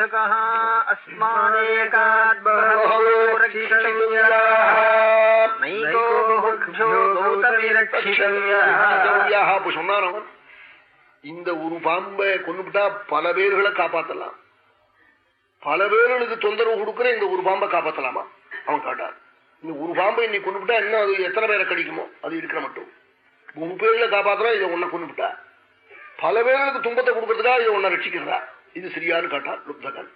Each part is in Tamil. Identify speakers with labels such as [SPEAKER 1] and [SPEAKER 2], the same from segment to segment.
[SPEAKER 1] लुब्धकः अस्मादेकात् बहवो रक्षितव्याः नैको बहुभ्यो गौतमिरक्षितव्याः
[SPEAKER 2] ரட்சிதவ்யாஹ. அப்ப சொன்னான் அவன் இந்த ஒரு பாம்பை கொண்டுபிட்டா பல பேர்களை காப்பாத்தலாம் பல பேர்களுக்கு தொந்தரவு கொடுக்கிற இந்த ஒரு பாம்பை காப்பாத்தலாமா அவன் காட்டான் இந்த ஒரு பாம்பை இன்னைக்கு கொண்டுபிட்டா இன்னும் அது எத்தனை பேரை கடிக்குமோ அது இருக்கிற மட்டும் மூணு பேர்களை காப்பாத்துறா இதை ஒன்ன கொண்டுபிட்டா பல பேர்களுக்கு துன்பத்தை கொடுக்கறதுக்காக இதை ஒன்ன ரட்சிக்கிறதா இது சரியான காட்டா லுப்தகன்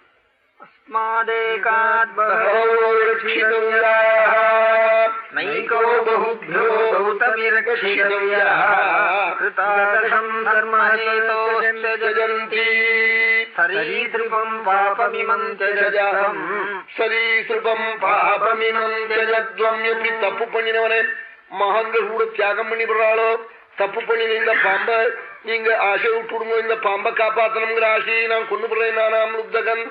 [SPEAKER 2] சரீசம் பாபமிமம் ஜஜத்வம் எப்படி தப்பு பண்ணினவனே மகான்கள் கூட தியாகம் பண்ணி விடுறாளோ தப்பு பண்ணின இந்த பாம்பை நீங்க ஆசை விட்டுடுங்க இந்த பாம்ப காப்பாத்தணுங்கிற ஆசையை நான் கொண்டு போறேன் நானாம் லுப்தகன்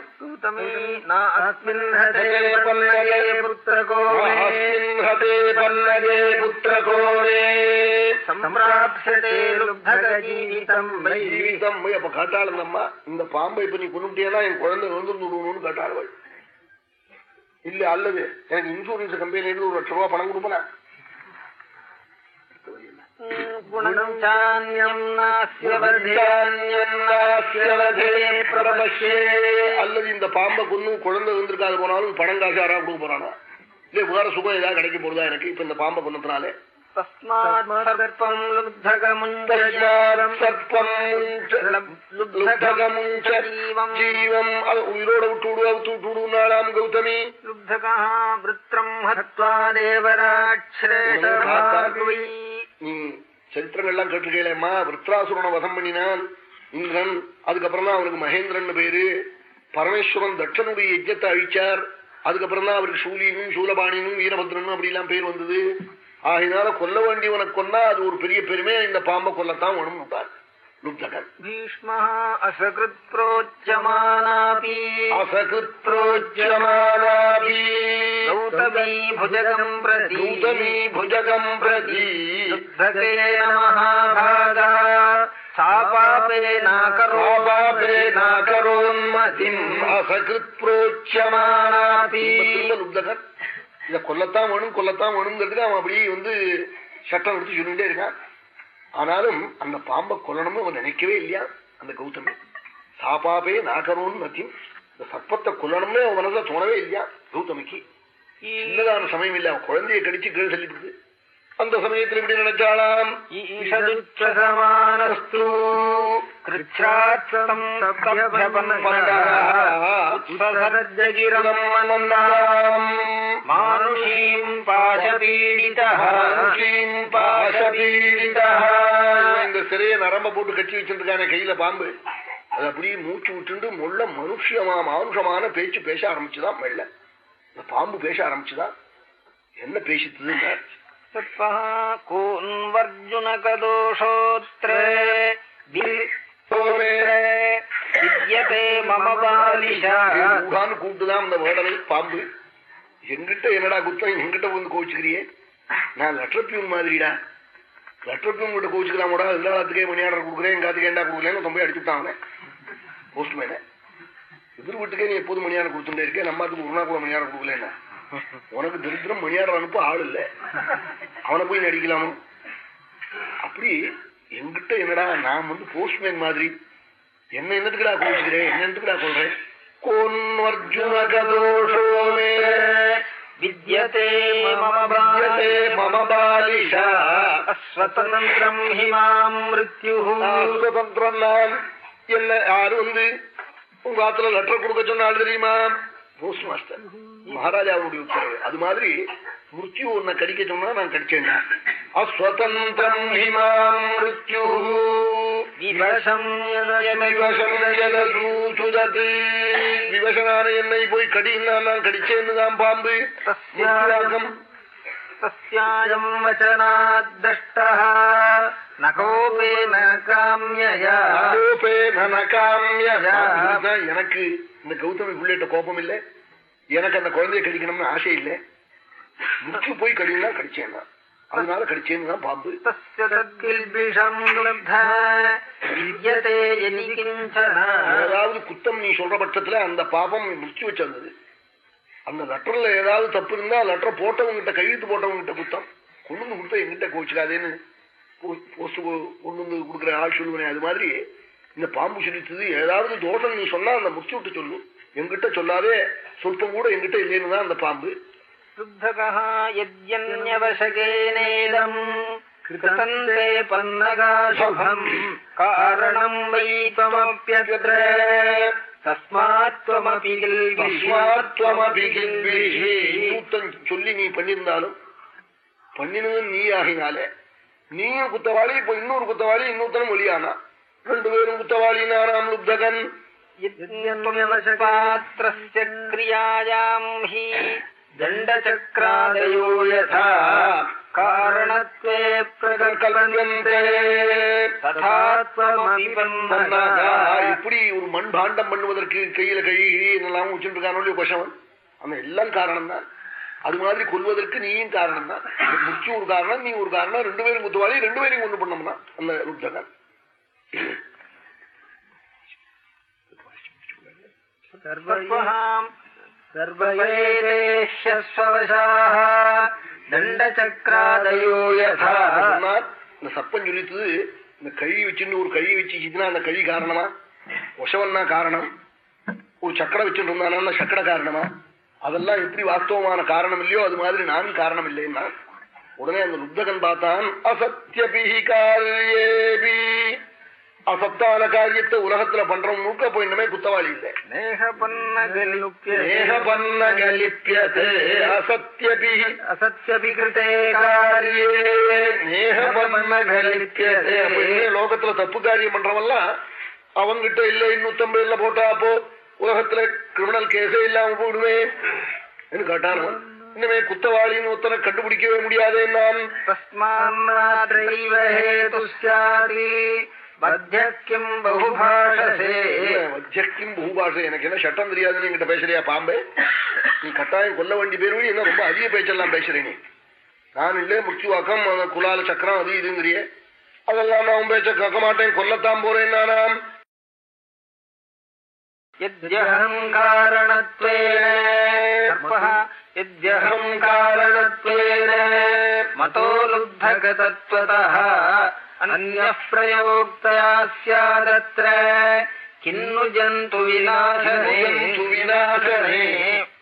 [SPEAKER 2] அப்ப காட்டாள் அம்மா இந்த பாம்பை இப்ப நீ கொண்டுட்டியனா என் குழந்தை வந்து விடுவோம்னு காட்டாள்வள். இல்ல அல்லது எனக்கு இன்சூரன்ஸ் கம்பெனில இருந்து ஒரு லட்சம் ரூபாய் பணம் கொடுப்பேன்?
[SPEAKER 1] गुणम् चान्यम् नास्य वधे
[SPEAKER 2] அல்லது இந்த பாம்பை கொண்டு குழந்தை வந்திருக்காது போனாலும் பணம் காசு யாரா கொடுக்க போறானா இல்ல வேற சுகம் ஏதாவது கிடைக்க போறதா எனக்கு இப்ப இந்த பாம்பை கொண்டதுனாலே
[SPEAKER 1] तस्मात् सर्पम्
[SPEAKER 2] தஸ்மாத்
[SPEAKER 1] लुब्धकमुञ्चरम्
[SPEAKER 2] சர்ப்பம் லுப்தகமுஞ்ச ஜீவம் அது உயிரோட விட்டு விடு அவுத்து விட்டு விடுனாலாம் கௌதமி
[SPEAKER 1] लुब्धकः वृत्रम् हत्वा देवराश्रेष्ठै
[SPEAKER 2] நீ சரித்திரங்கள்லாம் கேட்டிருக்கேம்மா விருத்ராசுரனை வதம் பண்ணினான் இந்திரன். அதுக்கப்புறம் தான் அவனுக்கு மகேந்திரன் பேரு. பரமேஸ்வரன் தட்சனுடைய யஜ்யத்தை அழிச்சார். அதுக்கப்புறம் தான் அவருக்கு சூலியனும் சூலபாணினும் வீரபத்ரனும் அப்படிலாம் பேர் வந்தது. ஆகினால கொல்ல வேண்டியவனை கொன்னா அது ஒரு பெரிய பெருமை இந்த பாம்பை கொல்லத்தான் வேணும் விட்டார்
[SPEAKER 1] गौतमी भुजगम् प्रति
[SPEAKER 2] கௌதமி புஜகம் பிரதி
[SPEAKER 1] लुब्धकेन महाभागा सा पापेनाकरोन्मतिम्
[SPEAKER 2] அசகிருத் புரோச்சமானாபி லுப்தகன் இத கொல்லத்தான் வேணும் கொல்லத்தான் வேணுங்கிறதுக்கு அவன் அப்படியே வந்து சட்டம் எடுத்து சொல்லிட்டே இருக்கான் ஆனாலும் அந்த பாம்பை கொல்லணும்னு அவன் நினைக்கவே இல்லையா அந்த கௌதமி சாபாபே நாகரோன்னு மத்தியும் இந்த சர்ப்பத்தை கொல்லணும்னு அவன் மனசுல தோணவே இல்லையா கௌதமிக்கு இல்லதான சமயம் இல்ல அவன் குழந்தைய கடிச்சு கீழ் சொல்லிவிடுது அந்த சமயத்தில் இப்படி
[SPEAKER 1] நினைச்சாளாம்
[SPEAKER 2] மானுஷீம் பாசபீடிதீம் பாசபீடித இந்த சிறைய நரம்ப போட்டு கட்டி வச்சிருக்கானே கையில பாம்பு அது அப்படியே மூச்சு விட்டுண்டு முள்ள மனுஷமா மானுஷமான பேச்சு பேச ஆரம்பிச்சுதான் மெல்ல இந்த பாம்பு பேச ஆரம்பிச்சுதான் என்ன பேசித்தது கூப்பிட்டுதான் அந்த வேடலை பாம்பு. எங்கிட்ட என்னடா குத்தம்? எங்கிட்ட வந்து கோவிச்சுக்கிறியே? நான் லட்சப்பியூன் மாதிரிடா. லட்சப்பியூன் கிட்ட கோவிச்சுக்கலாம் கூட எல்லாத்துக்கே மணியாளர் கொடுக்குறேன் எங்காத்துக்கு ஏண்டா கொடுக்குறேன்னு ரொம்ப அடிச்சுட்டான் அவன். போஸ்ட்மேனை. எதிர் வீட்டுக்கே நீ எப்போதும் மணியாரம் கொடுத்துட்டே இருக்க நம்ம அதுக்கு ஒரு கூட மணியாரம் கொடுக்கலன்னா? உனக்கு தரித்திரம் மணியாட அனுப்ப ஆள் இல்ல. அவனை போய் நடிக்கலாமோ? அப்படி எங்கிட்ட என்னடா நான் வந்து போஸ்ட்மேன் மாதிரி. என்ன என்னத்துக்குடா கோவிச்சுக்கிறேன் என்ன என்னத்துக்குடா சொல்றேன் கோன்வர்ஜுன
[SPEAKER 1] கதோஷோமே
[SPEAKER 2] வித்யதே மம பாலிஷா
[SPEAKER 1] ஸ்வதந்திரம் ஹிமாம்
[SPEAKER 2] மிருத்யு ஸ்வதந்திரம் என்ன யாரும் வந்து உங்க ஆத்துல லெட்டர் கொடுக்க சொன்ன தெரியுமா போஸ்ட் மாஸ்டர் மகாராஜாவுடைய உத்தரவு அது மாதிரி மிருத்யு உன்னை கடிக்க சொன்னா நான் கடிச்சேன் அஸ்வதந்திரம் ஹிமாம் மிருத்யு விவசனான என்னை போய் கடியின்னா நான் கடிச்சேன்னு தான் பாம்பு
[SPEAKER 1] तस्यायम् वचनाद्दष्टः न कोपेन काम्यया
[SPEAKER 2] எனக்கு இந்த கௌதமி பிள்ளைகிட்ட கோபம் இல்ல எனக்கு அந்த குழந்தைய கடிக்கணும்னு ஆசை இல்ல முற்று போய் கடினா கடிச்சேன் நான். அதனால கடிச்சேன்னு தான் பாம்பு
[SPEAKER 1] तस्य तत्किल्बिषम् लब्धा विद्यते यदि किञ्चन
[SPEAKER 2] ஏதாவது குத்தம் நீ சொல்ற பட்சத்துல அந்த பாபம் முடிச்சு வச்சிருந்தது அந்த லெட்டர்ல ஏதாவது தப்பு இருந்தா லெட்டர் போட்டவங்கிட்ட கையெழுத்து போட்டவங்கிட்ட குத்தம். கொண்டு வந்து கொடுத்தா எங்கிட்ட கோச்சிக்காதேன்னு போஸ்ட் கொண்டு வந்து கொடுக்குற ஆள் சொல்லுவேன் அது மாதிரி இந்த பாம்பு சிரித்தது ஏதாவது தோஷம் நீ சொன்னா அந்த முடிச்சு விட்டு சொல்லு. எங்கிட்ட சொல்லாதே சொல்பம் கூட எங்கிட்ட இல்லைன்னு தான் அந்த பாம்பு. காரணம் வைத்தமப்பியத்ரே சொல்லி நீ பண்ணிருந்தாலும் பண்ணினது நீ ஆகினாலே நீயும் குத்தவாளி இப்ப இன்னொரு குத்தவாளி இன்னொருத்தனும் ஒளியானா ரெண்டு பேரும் குத்தவாளி நானாம் லுப்தகன்
[SPEAKER 1] பாத்திரியாயாம் ஹி யதா காரணத்தே പ്രകൽപ്പന്യന്തേ
[SPEAKER 2] இப்படி ஒரு மண் பாண்டம் பண்ணுவதற்கு கையில கை என்னெல்லாம் வச்சுட்டு இருக்கானோ பசவன் எல்லாம் காரணம் தான் அது மாதிரி கொல்வதற்கு நீயும் காரணம் தான் முச்சு ஒரு காரணம் நீ ஒரு காரணம் ரெண்டு பேரும் குத்துவாளி ரெண்டு பேரையும் ஒண்ணு பண்ணோம்னா அந்த ருத்தகன்
[SPEAKER 1] சர்வயே தேஷஸ்வசாக
[SPEAKER 2] தண்டச்சக்ராதயோ இந்த சப்பம் சொல்லித்தது இந்த கழி வச்சுன்னு ஒரு கழி வச்சுச்சுன்னா அந்த கழி காரணமா? ஒசவன்னா காரணம்? ஒரு சக்கரம் வச்சுட்டு இருந்தானா சக்கர காரணமா? அதெல்லாம் எப்படி வாஸ்தவமான காரணம் இல்லையோ அது மாதிரி நான் காரணம் இல்லைன்னா உடனே அந்த ருத்தகன் பார்த்தான் அசத்தியபி காரியேபி. அசத்தான காரியத்தை உலகத்துல பண்றோம் நூக்க போய் இனிமே குத்தவாளி லோகத்துல தப்பு காரியம் பண்றவெல்லாம் அவங்கிட்ட இல்ல இன்னூத்தம்பது இல்ல போட்டா அப்போ உலகத்துல கிரிமினல் கேஸே இல்லாம போடுமே கேட்டான் இன்னுமே குத்தவாளின்னு ஒத்தனை கண்டுபிடிக்கவே முடியாது நான்
[SPEAKER 1] மத்தியக்கிம் பகுபாஷசே.
[SPEAKER 2] மத்தியக்கிம் பகுபாஷ எனக்கு என்ன சட்டம் தெரியாதுன்னு என்கிட்ட பேசுறியா பாம்பே? நீ கட்டாயம் கொல்ல வேண்டி பேருவீ என்ன ரொம்ப அதிக பேச்செல்லாம் பேசுறீங்க நான் இல்லே முக்கியவாக்கம் குலால சக்கரம் அது இதுங்கிறிய. அதெல்லாம் நான் பேச்ச கேட்க மாட்டேன். கொல்லத்தான் போறேன் நானாம்.
[SPEAKER 1] यद्यहम् कारणत्वेन मतो लुब्धगतत्वतः अन्यः प्रयोक्तया स्यादत्र किन्नु जन्तु विनाशने
[SPEAKER 2] சுவிநாசனே.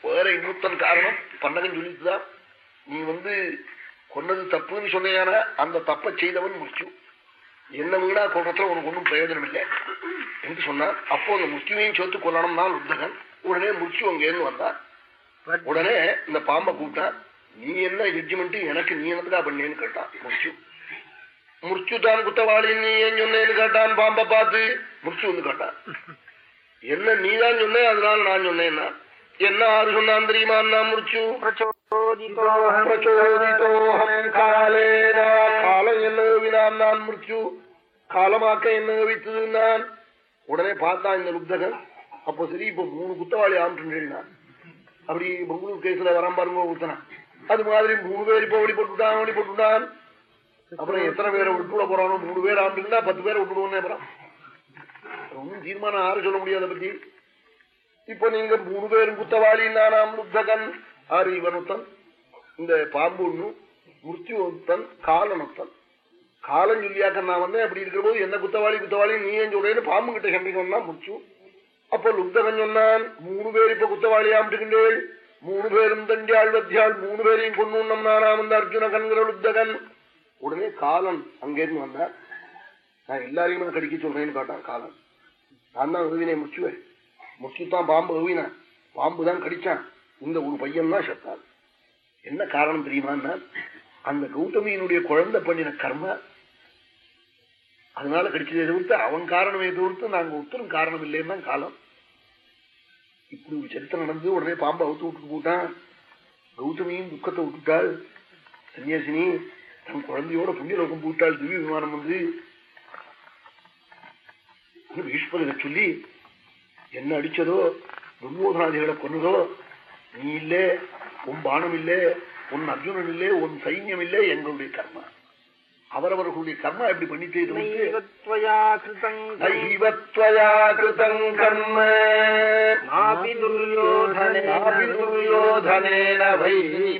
[SPEAKER 2] வேற இன்னொருத்தன் காரணம் பன்னகன் சொல்லிட்டுதான் நீ வந்து கொன்னது தப்புன்னு சொன்னையானா அந்த தப்பை செய்தவன் முடிச்சு என்ன வீணா கொள்றதுல உனக்கு ஒன்றும் பிரயோஜனம் இல்லை என்று சொன்னான் அப்போ அந்த முஸ்லிமையும் சேர்த்து கொல்லணும் தான் உத்தகன் உடனே முடிச்சு அங்க இருந்து வந்தான் உடனே இந்த பாம்பை கூப்பிட்டான் நீ என்ன ஜட்ஜ்மெண்ட் எனக்கு நீ என்னதுக்கா பண்ணேன்னு கேட்டான் முடிச்சு മുറിച്ചുതാൻ കുറ്റവാളിന് ഞൊന്നേന്ന് കേട്ടാൻ പാമ്പ പാത്ത് മുറിച്ചുന്ന് കേട്ടാൻ என்ன நீதான் சொன்ன அதனால நான் சொன்னேன்னா என்ன ஆறு சொன்னான் தெரியுமா நான் முடிச்சு பிரச்சோதித்தோஹம் காலேனா காலம் என்ன ஏவினான் நான் முடிச்சு காலமாக்க என்ன ஏவித்தது நான் உடனே பார்த்தான் இந்த லுப்தகன் அப்போ சரி இப்ப மூணு குத்தவாளி ஆமிட்டுன்னா அப்படி பெங்களூர் கேஸ்ல வரான் பாருங்க ஊத்தனா அது மாதிரி மூணு பேர் இப்ப வழிபட்டுட்டான் வழிபட்டுட்டான் அப்புறம் எத்தனை பேரை விட்டுவிட போறானோ மூணு பேர் ஆமிட்டுனா பத்து பேரை விட்டுடுவோன்னே அப்புறம் ஒன்னும் தீர்மானம் யாரும் சொல்ல முடியாத பத்தி. இப்ப நீங்க மூணு பேரும் குத்தவாளி நானாம் லுப்தகன் ஆறு இவனுத்தன். இந்த பாம்பு ஒண்ணு முர்த்தி ஒருத்தன் காலம் சொல்லியாக்க நான் வந்தேன் அப்படி இருக்கிற போது என்ன குத்தவாளி குத்தவாளி நீ ஏன் சொல்றேன்னு பாம்பு கிட்ட சண்டைக்கு முடிச்சு அப்ப லுப்தகன் சொன்னான் மூணு பேர் இப்ப குத்தவாளி ஆம்பிட்டுக்கின்றேள். மூணு பேரும் தண்டியாள் வத்தியாள் மூணு பேரையும் கொண்டு நானாம் அந்த அர்ஜுனகன்கிற லுப்தகன் உடனே காலன் அங்கிருந்து வந்தார். நான் எல்லாரையும் நான் கடிக்க சொல்றேன்னு காட்டான் காலன். நான் தான் எழுதினேன் முச்சுவேன் முச்சுத்தான் பாம்பு எழுவினான் பாம்பு தான் கடிச்சான். இந்த ஒரு பையன் தான் செத்தான். என்ன காரணம் தெரியுமான்னா அந்த கௌதமியினுடைய குழந்தை பண்ணின கர்ம. அதனால கடிச்சதை தவிர்த்து அவன் காரணமே தவிர்த்து நாங்க ஒருத்தரும் காரணம் இல்லைன்னா காலம். இப்படி ஒரு சரித்திரம் நடந்து உடனே பாம்பை அவுத்து விட்டு போட்டான் கௌதமியும் துக்கத்தை விட்டுட்டாள். சன்னியாசினி தன் குழந்தையோட புண்ணியலோகம் போட்டாள் திவ்ய விமானம் வந்து பீஷ்மரை சொல்லி என்ன அடிச்சதோ துர்மோதனாதிகளை கொன்னதோ நீ இல்ல உன் பானம் இல்ல உன் அர்ஜுனன் இல்லே உன் சைன்யம் இல்லே எங்களுடைய கர்மா. அவரவர்களுடைய கர்மா எப்படி பண்ணிட்டே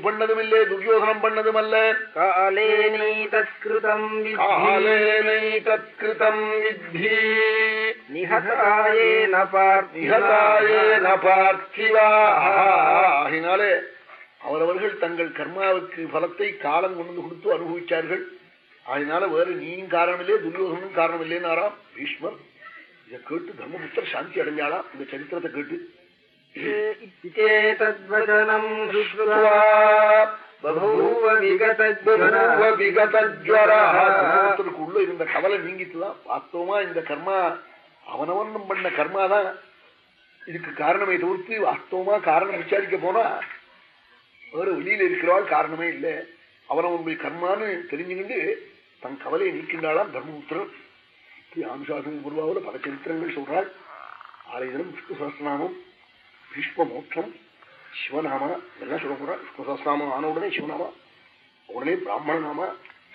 [SPEAKER 2] பண்ணதும் இல்லே துரியோதனம் பண்ணதும் அல்ல
[SPEAKER 1] காலே நைதத்கிருதம்
[SPEAKER 2] காலேனை தத்கிருதம் வித்தி
[SPEAKER 1] நிஹதாயேன
[SPEAKER 2] நிகதாயேன பார்த்திவா. ஆகினாலே அவரவர்கள் தங்கள் கர்மாவுக்கு பலத்தை காலம் கொண்டு கொடுத்து அனுபவிச்சார்கள். அதனால வேற நீயும் காரணம் இல்லையே துரியோதனும் காரணம் இல்லைன்னாராம் பீஷ்மர். இதை கேட்டு தர்மபுத்தர் சாந்தி அடைஞ்சாளா இந்த சரித்திரத்தை கேட்டு. உள்ள இருந்த கவலை நீங்கிட்டுதான் வாஸ்தவமா இந்த கர்மா அவனவனும் பண்ண கர்மா தான் இதுக்கு காரணமே தவிர்த்து வாஸ்தவமா காரணம் விசாரிக்க போனா வேற வெளியில இருக்கிறவாள் காரணமே இல்லை. அவனவனுடைய கர்மான்னு தெரிஞ்சுக்கிட்டு தன் கவலையை நீக்கின்றாளாம் தர்மபுத்திரன். ஆனுசாசன பூர்வாவில் பல சரித்திரங்கள் சொல்றாள். ஆலய தினம் விஷ்ணு சஹஸ்ரநாமம் பீஷ்ம மோட்சம் சிவநாமா இதெல்லாம் சொல்ல போறா. விஷ்ணு சஹஸ்ரநாமம் ஆன உடனே சிவநாமா உடனே பிராமண நாமா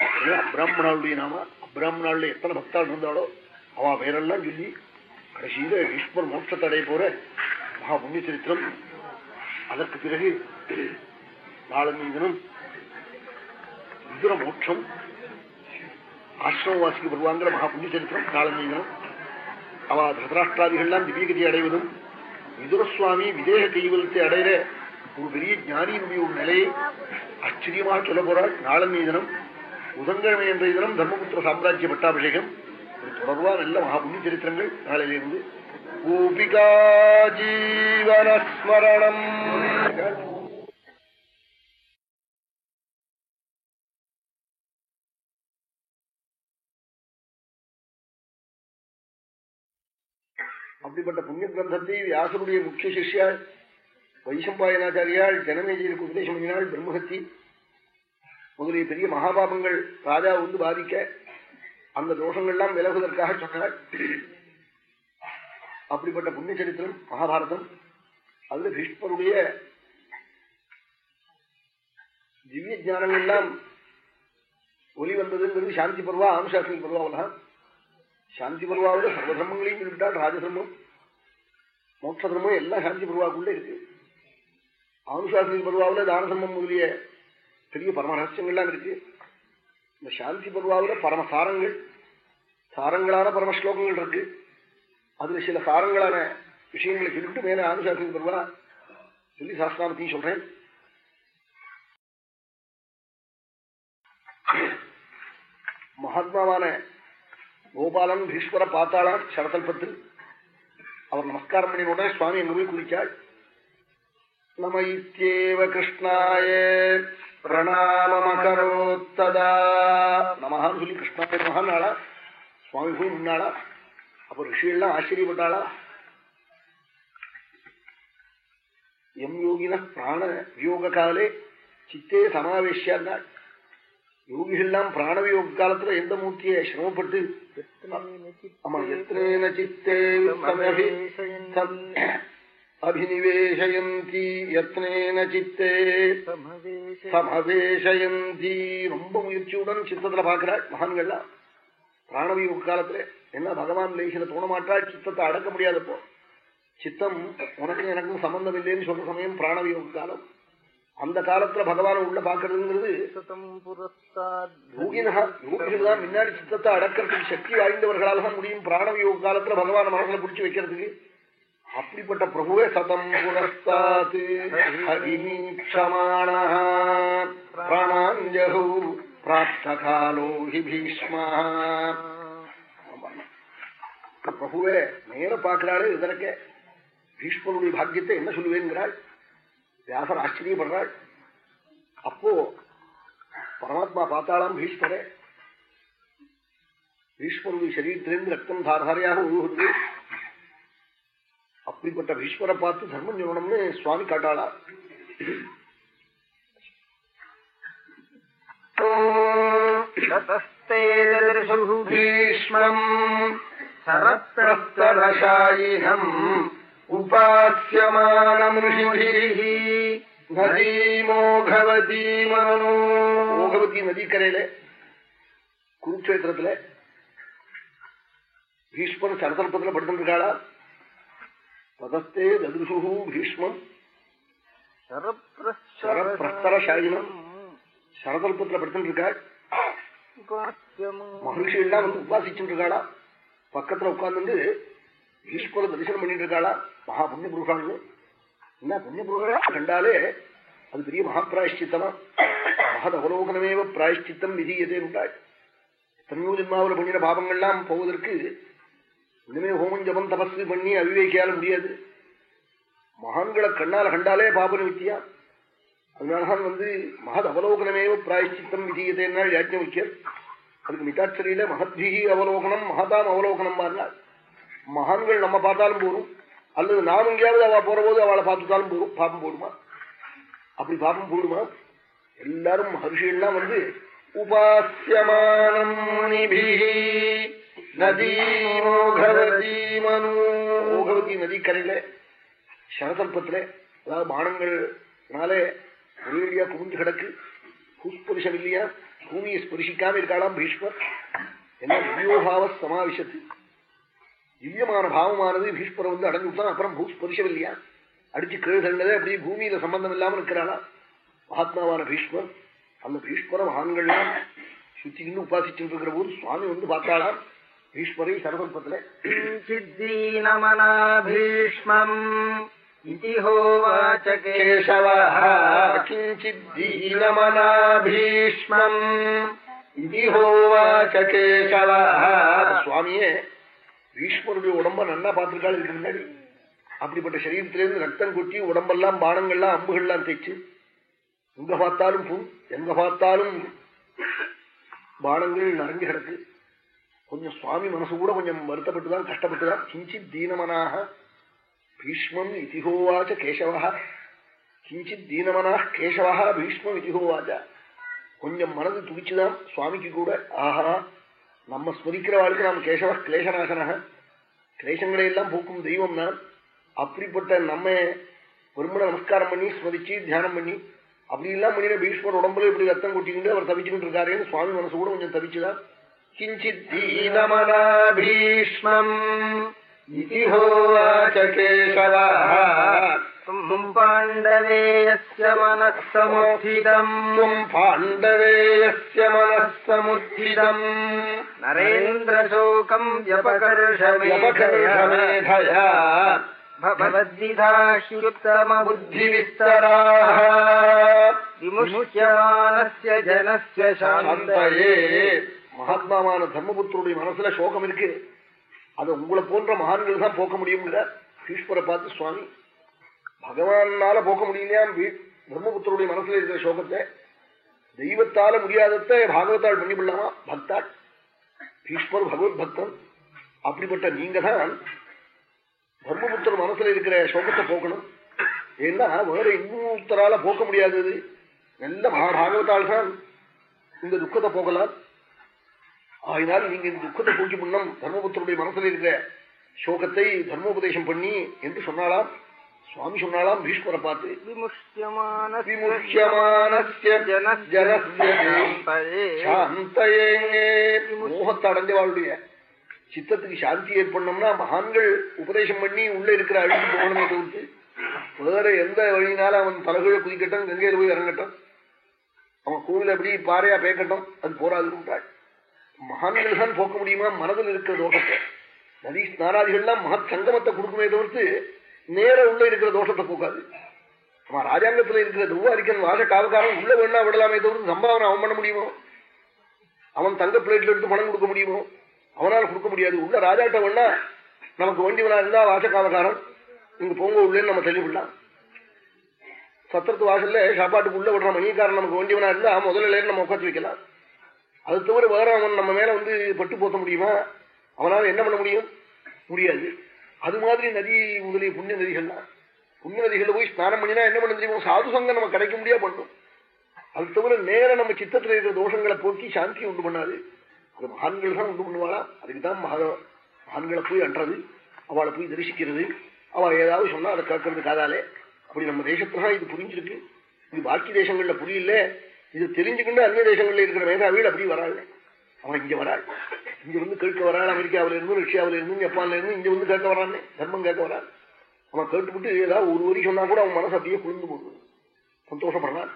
[SPEAKER 2] உடனே அப்ராமணாளுடைய நாமா. அப்ராமணாளுடைய எத்தனை பக்தாள் இருந்தாலோ அவ பேரெல்லாம் சொல்லி கடைசியில ஈஸ்வர் மோட்சத்தை அடைய போற மகா புண்ணிய சரித்திரம். அதற்கு பிறகு நாளஞ்சு தினம் விதுர மோட்சம் ஆசிரமவாசிக்கு வருவாங்கிற மகா புண்ணிய சரித்திரம் நாளஞ்சு தினம் அவ திருதராஷ்டிராதிகள்லாம் திவ்யகதி அடைவதும் விதுரசுவாமி விதேக கைவலத்தை அடைகிற ஒரு பெரிய ஞானியினுடைய ஒரு நிலையை ஆச்சரியமாக சொல்ல போறாள் நாளநீதனம் தினம் புதன்கிழமை என்ற தினம் தர்மபுத்திர சாம்ராஜ்ய பட்டாபிஷேகம். இது தொடர்பா நல்ல மகா புண்ணிய சரித்திரங்கள் நாளையிலிருந்து கோபிகா ஜீவனஸ்மரணம். அப்படிப்பட்ட புண்ணிய கிரந்தத்தை வியாசருடைய முக்கிய சிஷ்யாள் வைசம்பாயனாச்சாரியால் ஜனமேஜியருக்கு உபதேசம் பண்ணினாள் பிரம்மஹத்தி. முதலிய பெரிய மகாபாபங்கள் ராஜா வந்து பாதிக்க அந்த தோஷங்கள்லாம் விலகுவதற்காக சொன்னாள் அப்படிப்பட்ட புண்ணிய சரித்திரம் மகாபாரதம் அதுல பீஷ்மருடைய திவ்ய ஜானங்கள்லாம் ஒலி வந்ததுங்கிறது சாந்தி பருவா அனுசாசனி பருவாவில் சாந்தி பருவாவில் சர்வதர்மங்களையும் இருக்கிட்டால் ராஜதர்மம் மோட்சதர்மம் எல்லாம் சாந்தி பருவாக்குள்ள இருக்கு. அனுசாசனி பருவாவில் தானதர்மம் முதலிய பெரிய பரமரகசியங்கள்லாம் இருக்கு. இந்த சாந்தி பருவாவில் பரம சாரங்கள் சாரங்களான பரம ஸ்லோகங்கள் இருக்கு. அதுல சில சாரங்களான விஷயங்களை சொல்லிட்டு மேல அனுசாசனி பருவா சொல்லி சாஸ்திராமத்தையும் சொல்றேன். மகாத்மாவான கோபாலன் பீஸ்வர பாத்தாளன் சரதல்பத்தில் அவர் நமஸ்காரம் பண்ணின உடனே சுவாமி எங்க போய் குளிச்சாள் நம இத்தியேவ கிருஷ்ணாய பிரணாமகரோத்ததா நமஹான்னு சொல்லி கிருஷ்ணாய மகான்னாளா? சுவாமி போய் நின்னாளா? அப்ப ரிஷியெல்லாம் ஆச்சரியப்பட்டாளா? எம் யோகின பிராண வியோக காலே சித்தே சமாவேஷான்னாள் யோகிகள்லாம் பிராணவியோக காலத்துல எந்த மூர்த்தியை சிரமப்பட்டு ஆமா எத்தனை சித்தே அபினிவேசயந்தி எத்தனேன சித்தே சமவேசயந்தி ரொம்ப முயற்சியுடன் சித்தத்துல பாக்குறாள் மகான்கள்லாம். பிராணவியோக காலத்துல என்ன பகவான் லேசில தோண மாட்டாள் சித்தத்தை அடக்க முடியாதப்போ. சித்தம் உனக்கும் எனக்கும் சம்பந்தம் இல்லைன்னு சொல்ற சமயம் பிராணவியோக காலம். அந்த காலத்துல பகவான உள்ள பாக்குறதுங்கிறது யோகிகள் தான் முன்னாடி சித்தத்தை அடக்கிறதுக்கு சக்தி வாய்ந்தவர்களால தான் முடியும். பிராணவியோக காலத்துல பகவான மனசுல பிடிச்சி வைக்கிறதுக்கு. அப்படிப்பட்ட பிரபுவே சதம் புரஸ்தாத்து ஹரிமீட்சமான பிராணாஞ்சகு பிராப்த காலோ ஹி பீஷ்மா பிரபுவே நேர பாக்குறாளே இதற்கு. பீஷ்மனுடைய பாக்கியத்தை என்ன சொல்லுவேங்கிறாள்? வியாசர் ஆச்சரியப்படுறாள் அப்போ பரமாத்மா பார்த்தாளாம் பீஷ்மரே பீஷ்மருடைய சரீரத்திலிருந்து ரத்தம் தாரதாரியாக ஒழுகுது அப்படிப்பட்ட பீஷ்மரை பார்த்து தர்மம் சொல்லணும்னு சுவாமி காட்டாளா பீஷ்மம் சரத்ரஸ்தரசாயினம் உபாசியமானம் ரிஷிபிः
[SPEAKER 1] நதீமோகவதி மனோ
[SPEAKER 2] மோகவதி நதிக்கரையில குருக்ஷேத்திரத்துல பீஷ்மர் சரதல்பத்துல படுத்திருக்காளா பதஸ்தே ததுஷு பீஷ்மம் சரப்பிரஸ்தரசாயினம் சரதல்பத்துல படுத்திருக்காள் மகிழ்ச்சி எல்லாம் வந்து உபாசிச்சுட்டு இருக்காளா பக்கத்துல உட்கார்ந்து ஈஸ்வர தரிசனம் பண்ணிட்டு இருக்காளா மகா புண்ணிய புருஷான்னு என்ன புண்ணிய புருஷா கண்டாலே அது பெரிய மகா பிராயஷ்டித்தமா மகத் அவலோகனமேவ பிராயஷ்டித்தம் விதியதே உண்டாய். எத்தனையோ ஜென்மாவில் பண்ணின பாபங்கள்லாம் போவதற்கு இனிமே ஹோமம் ஜபம் தபஸ்வி பண்ணி அவிவேக்கியால முடியாது. மகான்களை கண்ணால் கண்டாலே பாபன வித்தியா? அதனால்தான் வந்து மகத் அவலோகனமேவ பிராயஷ்டித்தம் விதியதேன்னா யாஜ்யம் வைக்க. அதுக்கு மிதாட்சரியில மகத்பிகி அவலோகனம் மகதாம் அவலோகனம் மாறினார் மகான்கள் நம்ம பார்த்தாலும் போரும் அல்லது நாம் எங்கேயாவது அவ போற போது அவளை பார்த்துட்டாலும் போரும் பாப்பம் போடுமா அப்படி பாப்பம் போடுமா எல்லாரும் மகர்ஷியெல்லாம் வந்து உபாசியமானம் நதீமோகவதி நதிக்கரையில சரதல்பத்திலே அதாவது பானங்கள்னாலே ஒரேடியா குவிஞ்சு கிடக்கு. பூஸ்பரிசம் இல்லையா பூமியை ஸ்பரிசிக்காம இருக்காளாம் பீஷ்மர். என்ன திவ்யோபாவ சமாவிஷத்து. திவ்யமான பாவமானது பீஷ்மரை வந்து அடைஞ்சுட்டான் அப்புறம் பூஸ்பரிசம் இல்லையா அடிச்சு கேள்விகளே அப்படியே பூமியில சம்பந்தம் இல்லாமல் இருக்கிறாளா? மகாத்மாவான பீஷ்மர் அந்த பீஷ்மர மகான்கள்லாம் சுத்திக்கிட்டு உபாசிச்சுட்டு இருக்கிற போது சுவாமி வந்து பார்த்தாளாம். பீஷ்மரை
[SPEAKER 1] சர்வல்பத்துல
[SPEAKER 2] சித்தீனமனா பீஷ்மம் கேசவீனமனா பீஷ்மம் சுவாமியே பீஷ்மருடைய உடம்ப நல்லா பார்த்திருக்காள் இதுக்கு முன்னாடி. அப்படிப்பட்ட சரீரத்திலிருந்து ரத்தம் கொட்டி உடம்பெல்லாம் பானங்கள்லாம் அம்புகள்லாம் தேய்ச்சு எங்க பார்த்தாலும் பூ எங்க பார்த்தாலும் பானங்கள் நிறைஞ்சு கிடக்கு. கொஞ்சம் சுவாமி மனசு கூட கொஞ்சம் வருத்தப்பட்டுதான் கஷ்டப்பட்டுதான். கிஞ்சித் தீனமனாக பீஷ்மம் இதிகோவாச்ச கேசவா கிஞ்சித் தீனமனா கேசவா பீஷ்மம் இதிகோவாச்ச. கொஞ்சம் மனது துடிச்சுதான் சுவாமிக்கு கூட ஆஹா நம்ம ஸ்மதிக்கிற வாழ்க்கை நாம் கேசவ கிளேசநாசனாக. கிளேசங்களை எல்லாம் போக்கும் தெய்வம் தான். அப்படிப்பட்ட நம்ம பெருமனை நமஸ்காரம் பண்ணி ஸ்மதிச்சு தியானம் பண்ணி அப்படி எல்லாம் பண்ணின பீஷ்மர் உடம்புல இப்படி ரத்தம் கொட்டிக்கிட்டு அவர் தவிச்சுக்கிட்டு இருக்காருன்னு சுவாமி மனசு கூட கொஞ்சம் தவிச்சுதான். கிஞ்சித் பீஷ்மம். கேசவா.
[SPEAKER 1] त्वम् पाण्डवेयस्य मनः समुत्थितम्
[SPEAKER 2] त्वम् पाण्डवेयस्य मनः समुत्थितम्
[SPEAKER 1] नरेन्द्रशोकम् व्यपकर्षमेधया भवद्विधाह्युत्तमबुद्धिविस्तराः விமுஷ்யமானஸ்ய ஜனஸ்ய சாந்தயே
[SPEAKER 2] மகாத்மாவான தர்மபுத்தருடைய மனசுல சோகம் இருக்கு அது உங்களை போன்ற மகான்கள் தான் போக்க முடியுங்கிற ஈஸ்வரை பார்த்து சுவாமி பகவானால போக்க முடியலையா பிரம்மபுத்தருடைய மனசுல இருக்கிற சோகத்தை தெய்வத்தால முடியாதத்தை பாகவத்தால் பண்ணி விடலாமா? பக்தாள் பீஷ்மர் பகவத் பக்தன். அப்படிப்பட்ட நீங்க தான் பிரம்மபுத்தர் மனசுல இருக்கிற சோகத்தை போக்கணும். ஏன்னா வேற இன்னொருத்தரால போக்க முடியாதது. நல்ல மகாபாகவத்தால் தான் இந்த துக்கத்தை போகலாம் ஆயினால் நீங்க இந்த துக்கத்தை போக்கி முன்னம் தர்மபுத்தருடைய மனசுல இருக்கிற சோகத்தை தர்மோபதேசம் பண்ணி என்று சொன்னாலாம். சுவாமி சொன்னாலாம் பீஷ்மரை பார்த்து மோகத்தை அடைஞ்சவாளுடைய சித்தத்துக்கு சாந்தி ஏற்படணும்னா மகான்கள் உபதேசம் பண்ணி உள்ள இருக்கிற அழுக்கு போகணுமே தவிர்த்து வேற எந்த வழியினால அவன் தலைகீழ குதிக்கட்டும் கங்கையில போய் இறங்கட்டும் அவன் கோவில் எப்படி பாறையா பேக்கட்டும் அது போராது மகான்கள் தான் போக்க முடியுமா? மனதில் இருக்கிற தோஷத்தை. நதி ஸ்நானாதிகள்லாம் மகத் சங்கமத்தை கொடுக்குமே தவிர்த்து நேர உள்ள இருக்கிற தோஷத்தை போக்காது. அவன் ராஜாங்கத்துல இருக்கிற துவாரிக்கன் வாச காவக்காரன் உள்ள வேணா விடலாமே தவிர்த்து சம்பாவனை அவன் பண்ண முடியுமோ? அவன் தங்க பிளேட்ல எடுத்து பணம் கொடுக்க முடியுமோ? அவனால் கொடுக்க முடியாது. உள்ள ராஜாட்ட வேணா நமக்கு வண்டிவனா இருந்தா வாச காவக்காரன் நீங்க போங்க உள்ளேன்னு நம்ம தெளிவிடலாம் சத்திரத்து வாசல்ல சாப்பாட்டுக்கு உள்ள விடுற மணிக்காரன் நமக்கு வேண்டியவனா இருந்தா முதல்ல நம்ம உட்காந்து வைக்கலாம். அது தவிர வேற அவன் நம்ம மேல வந்து பட்டு போத்த முடியுமா? அவனால என்ன பண்ண முடியும்? முடியாது. அது மாதிரி நதி முதலிய புண்ணிய நதிகள்லாம் புண்ணிய நதிகளில் போய் ஸ்நானம் பண்ணினா என்ன பண்ண தெரியுமோ? சாது சங்கம் நம்ம கிடைக்க முடியா பண்ணும். அது தவிர நேர நம்ம சித்தத்தில் இருக்கிற தோஷங்களை போக்கி சாந்தியை உண்டு பண்ணாது. அது மகான்கள் தான் உண்டு பண்ணுவாளா அதுக்கு தான் மகா மகான்களை போய் அன்றது அவளை போய் தரிசிக்கிறது. அவள் ஏதாவது சொன்னா அதை கேட்கறது காதாலே. அப்படி நம்ம தேசத்துல இது புரிஞ்சிருக்கு. இது பாக்கி தேசங்கள்ல புரியல. இது தெரிஞ்சுக்கிட்டு அந்நிய தேசங்கள்ல இருக்கிற மேதாவிகள் அப்படி வராங்க. அவன் இங்க வராள் இங்க வந்து கேட்க வராள் அமெரிக்காவில இருந்து ரஷ்யாவில இருந்து ஜப்பான்ல இருந்து இங்க வந்து கேட்க வரானே. தர்மம் கேட்க வராள் அவன் கேட்டுவிட்டு ஏதாவது ஒரு வரி சொன்னா கூட அவன் மனசு அப்படியே குளிர்ந்து போடுவான் சந்தோஷப்படுறான்.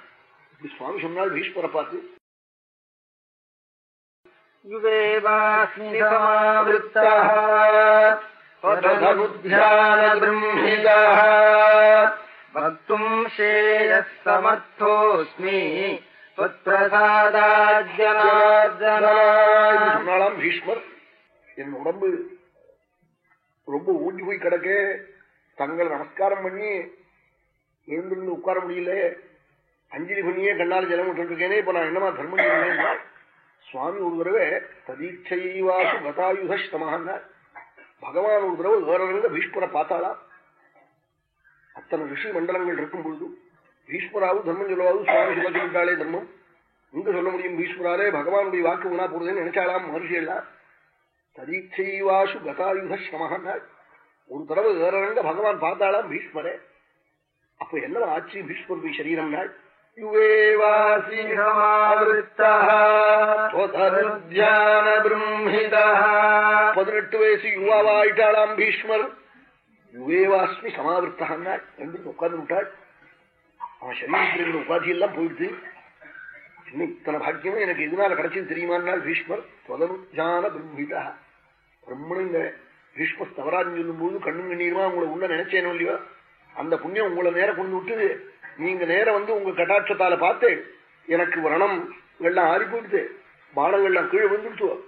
[SPEAKER 2] இப்படி சுவாமி சொன்னால் பீஷ்மரை பார்த்து
[SPEAKER 1] யுவேவாஸ்மிதமாவிருத்தனுத்யானபிரம்ஹிதா
[SPEAKER 2] சொன்னாலாம் பீஷ்மர். என் உடம்பு ரொம்ப ஊஞ்சி போய் கிடக்க. தங்களை நமஸ்காரம் பண்ணி எழுந்திருந்து உட்கார முடியல. அஞ்சலி பண்ணியே கண்ணால் ஜலம் விட்டு இருக்கேனே இப்ப நான் என்னமா தர்மம் செய்யணும் சுவாமி ஒரு தடவை ததீட்சைவாசு கதாயுகமகான்னார் பகவான் ஒரு தடவை வேற பீஷ்மரை பார்த்தாலாம் அத்தனை ரிஷி மண்டலங்கள் இருக்கும் பொழுதும் பீஷ்மராவும் தர்மம் சொல்லவாது சுவாமி சொல்ல சொல்லிட்டாலே தர்மம். எங்க சொல்ல முடியும் பீஷ்மராலே பகவானுடைய வாக்கு உணா போறதுன்னு நினைச்சாலாம் மகர்ஷியெல்லாம் ததீட்சைவாசு கதாயுத சிரமகால் ஒரு தடவை ஏறங்க பகவான் பார்த்தாலாம் பீஷ்மரே. அப்ப என்ன ஆச்சு பீஷ்மருடைய
[SPEAKER 1] சரீரம்னால்?
[SPEAKER 2] பதினெட்டு வயசு யுவாவாயிட்டாளாம் பீஷ்மர். யுவேவாஸ்மி சமாவிருத்தாள் என்று உட்கார்ந்து விட்டாள் அவன் சரீரத்தில் இருக்கிற உபாதி எல்லாம் போயிடுது. இன்னும் இத்தனை பாக்கியமும் எனக்கு எதனால கிடைச்சது தெரியுமானால் பீஷ்மர் தொதனுஜான பிரம்மிதா. பிரம்மனும் பீஷ்ம ஸ்தவராஜ் சொல்லும் போது கண்ணும் கண்ணீருமா உங்களை உள்ள நினைச்சேனும் இல்லையோ? அந்த புண்ணியம் உங்களை நேரம் கொண்டு விட்டுது. நீங்க நேரம் வந்து உங்க கட்டாட்சத்தால பார்த்து எனக்கு வரணம். எல்லாம் ஆறி போயிடுது. பானங்கள்லாம் கீழே வந்துடுத்துவோம்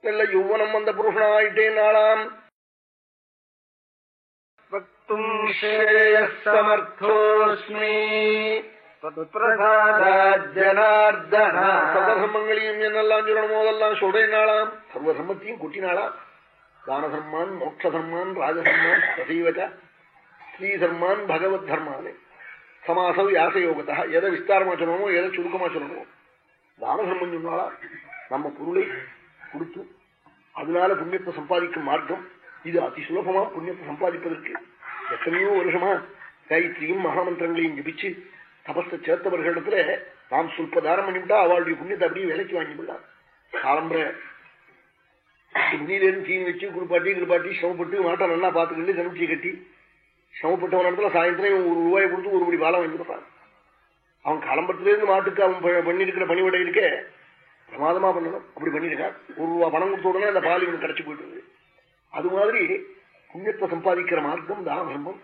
[SPEAKER 2] நல்ல யௌவனம் வந்த புருஷனாயிட்டேன் நாளாம்.
[SPEAKER 1] वक्तुम् श्रेयः समर्थोऽस्मि त्वत्प्रसादाज्जनार्दन
[SPEAKER 2] சர்வதர்மங்களையும் என்னெல்லாம் சொல்லணுமோ அதெல்லாம் சொல்றேன் நாளாம் சர்வதர்மத்தையும் கொட்டினாளாம் தான தர்மான் மோட்ச தர்மான் ராஜதர்மான் தசைவச்ச ஸ்ரீ தர்மான் பகவத் தர்மானே சமாசவ் யாசயோகத்தா எதை விஸ்தாரமா சொல்லணுமோ எதை சுருக்கமா சொல்லணுமோ தான தர்மம் சொன்னாலா நம்ம பொருளை கொடுத்து அதனால புண்ணியத்தை சம்பாதிக்கும் மார்க்கம் இது அதி சுலபமா புண்ணியத்தை சம்பாதிப்பதற்கு எத்தனையோ வருஷமா காயத்ரியும் மகாமந்திரங்களையும் ஜபிச்சு தபஸ சேர்த்தவர்களிடத்துல நாம் சொல்ப தாரம் பண்ணிவிட்டா அவளுடைய புண்ணியத்தை அப்படியே விலைக்கு வாங்கிவிடலாம் காலம்பர முன்னிலேருந்து தீ வச்சு குளிப்பாட்டி குளிப்பாட்டி சிரமப்பட்டு மாட்டை நல்லா பார்த்துக்கிட்டு கணுச்சி கட்டி சிரமப்பட்டவன் இடத்துல சாயந்தரம் இவன் ஒரு ரூபாயை கொடுத்து ஒரு மணி பாலம் வாங்கி கொடுப்பான். அவன் காலம்பரத்திலிருந்து மாட்டுக்கு அவன் பண்ணிருக்கிற பண்ணியிருக்கிற இருக்க பிரமாதமா பண்ணணும். அப்படி பண்ணிருக்கான் ஒரு ரூபா பணம் கொடுத்த உடனே அந்த பால் இவனுக்கு கிடைச்சு போயிட்டு இருக்கு. அது மாதிரி புண்ணியத்தை சம்பாதிக்கிற மார்க்கம் தான தர்மம்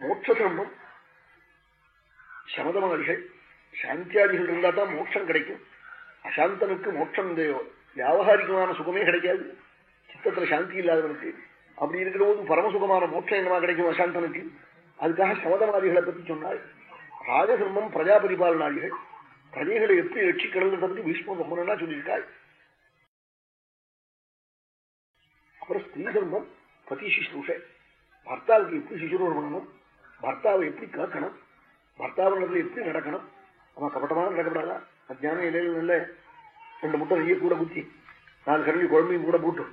[SPEAKER 2] மோட்ச தர்மம் சமதமாதிகள் சாந்தியாதிகள் இருந்தா தான் மோட்சம் கிடைக்கும். அசாந்தனுக்கு மோட்சம் இந்த வியாபகாரிகமான சுகமே கிடைக்காது. சித்தத்துல சாந்தி இல்லாதவனுக்கு. அப்படி இருக்கிற போது பரமசுகமான மோட்சம் என்னமா கிடைக்கும் அசாந்தனுக்கு? அதுக்காக சமதமாதிகளை பத்தி சொன்னால் ராஜதர்மம் பிரஜாபரிபாலனாதிகள் பிரஜைகளை எப்படி ரட்சிக்கணுங்கிறதுக்கு பீஷ்மம் ரொம்ப நல்லா சொல்லியிருக்காள் அப்புறம் ஸ்திரீ தர்மம் பதி சிசுஷ பர்த்தாவுக்கு எப்படி சிசுரோடு பண்ணணும்? பர்த்தாவை எப்படி கேட்கணும் பர்த்தாவினத்துல எப்படி நடக்கணும்? அவன் கபட்டமாக நடக்கப்படாதா? மத்தியானம் இலையில நல்ல ரெண்டு முட்டை நெய்ய கூட குத்தி நாலு கரண்டி குழம்பையும் கூட போட்டு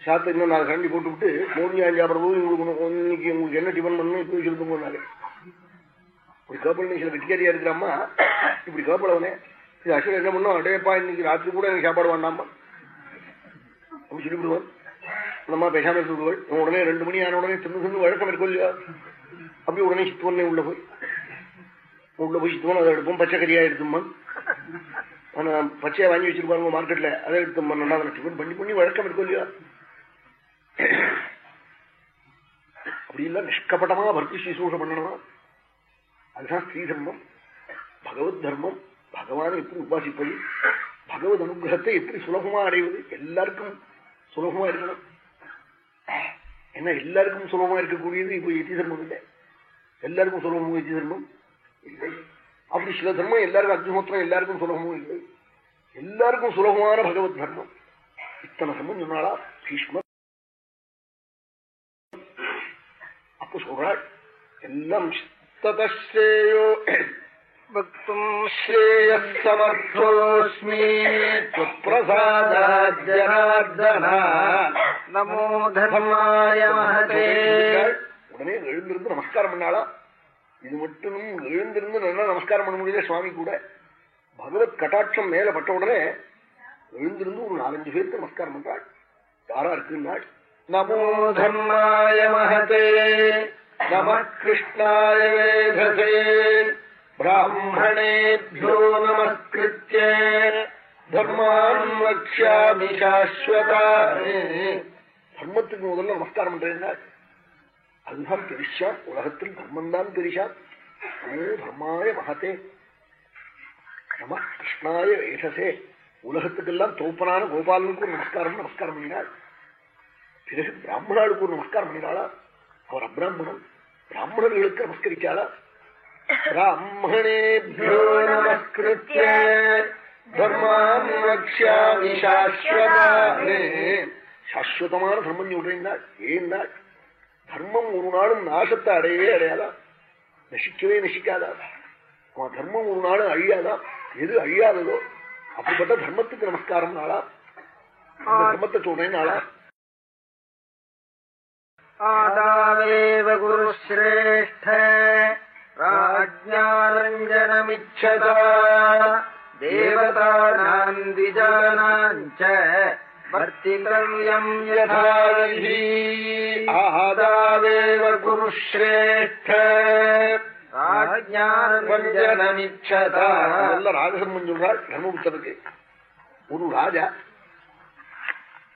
[SPEAKER 2] சாத்த இன்னும் நாலு கரண்டி போட்டு விட்டு மோனி அஞ்சாபுரம் போது உங்களுக்கு இன்னைக்கு உங்களுக்கு என்ன டிஃபன் பண்ணணும்? இப்படி சொல்லுங்க போனாலே இப்படி கேப்பல் சில கட்டிக்காரியா இருக்கிற அம்மா இப்படி கேப்பளவனே இது அசுரன் என்ன பண்ணும் அடையப்பா இன்னைக்கு ராத்திரி கூட எனக்கு சாப்பாடு வேண்டாமா அப்படி சொல்லிவிடுவான். அந்தம்மா பேசாம இருந்துடுவாள் இவன் உடனே ரெண்டு மணி ஆன உடனே தின்னு தின்னு வழக்கம் இருக்கும் இல்லையா? அப்படி உடனே சித்துவனே உள்ள போய். உள்ள போய் சித்துவன் அதை எடுப்போம். பச்சை கறியா எடுத்தும்மா ஆனா பச்சையா வாங்கி வச்சிருப்பாங்க மார்க்கெட்ல. அதை எடுத்தும்மா. நல்லா அதை டிஃபன் பண்ணி பண்ணி வழக்கம் இருக்கும் இல்லையா? அப்படி இல்ல நிஷ்கபட்டமா பக்தி சுசூஷ பண்ணணுமா? அதுதான் ஸ்ரீ தர்மம். பகவத் தர்மம். பகவானை எப்படி உபாசிப்பது? பகவத் அனுகிரகத்தை எப்படி சுலபமா அடைவது? எல்லாருக்கும் சுலபமா இருக்கணும். என்ன எல்லாருக்கும் சுலபமா இருக்கக்கூடியது இப்போ எத்தி தர்மம் இல்லை. எல்லாருக்கும் சுலபமும் எத்தி தர்மம் இல்லை. அப்படி சில தர்மம் எல்லாருக்கும் அக்னிஹோத்திரம் எல்லாருக்கும் சுலபமும் இல்லை. எல்லாருக்கும் சுலபமான பகவத் தர்மம். இத்தனை தர்மம் சொன்னாளா? பீஷ்மர். அப்போ சொல்றாள் எல்லாம் ததஸ்ரேயோ
[SPEAKER 1] वक्तुम् श्रेयः समर्थोऽस्मि त्वत्प्रसादाज्जनार्दन नमो धर्माय महते
[SPEAKER 2] உடனே எழுந்திருந்து நமஸ்காரம் பண்ணாளா இது மட்டும் எழுந்திருந்து நல்லா நமஸ்காரம் பண்ண முடியல சுவாமி கூட பகவத் கட்டாட்சம் மேல பட்ட உடனே எழுந்திருந்து ஒரு நாலஞ்சு பேருக்கு நமஸ்காரம் பண்றாள் யாரா இருக்குன்னாள் நமோ தர்மாய மகதே நம கிருஷ்ணாய வேதசே பிராமணேபியோ நமஸ்கிருத்திய தர்மான் வக்ஷாமி சாஸ்வதானே தர்மத்துக்கு முதல்ல நமஸ்காரம் பண்றேன் அதுதான் பெரிசா உலகத்தில் தர்மம் தான் பெரிசா நமோ தர்மாய மகத்தே நம கிருஷ்ணாய வேஷசே. உலகத்துக்கெல்லாம் தோப்பனான கோபாலனுக்கு ஒரு நமஸ்காரம் நமஸ்காரம் பண்ணினாள் பிறகு பிராமணாளுக்கு ஒரு நமஸ்காரம் பண்ணினாளா? அவர் அப்ராமணன். பிராமணர்களுக்கு நமஸ்கரிச்சாளா? பிராமணேபியோ நமஸ்கிருத்திய தர்மான் வக்ஷாமி சாஸ்வதானே சாஸ்வதமான தர்மம் சொல்றேன் ஏன்னாள் தர்மம் ஒரு நாளும் நாசத்தை அடையவே அடையாதா? நசிக்கவே நசிக்காதா? அவன் தர்மம் ஒரு நாளும் அழியாதா? எது அழியாததோ? அப்படிப்பட்ட தர்மத்துக்கு நமஸ்காரம் நாளா? தர்மத்தை சொல்றேன் நாளா?
[SPEAKER 1] ஆதாவேவ குருஸ்ரேஷ்ட ராஜ்ஞாரஞ்சனமிச்சதா தேவதானாம் திஜானாஞ்ச வர்த்திகவ்யம் யதாவிதி
[SPEAKER 2] ஆதாவேவ குருஸ்ரேஷ்ட
[SPEAKER 1] ராஜ்ஞாரஞ்சனமிச்சதா
[SPEAKER 2] நல்ல ராஜசம்மன் சொல்றாள் தர்மபுத்தனுக்கு ஒரு ராஜா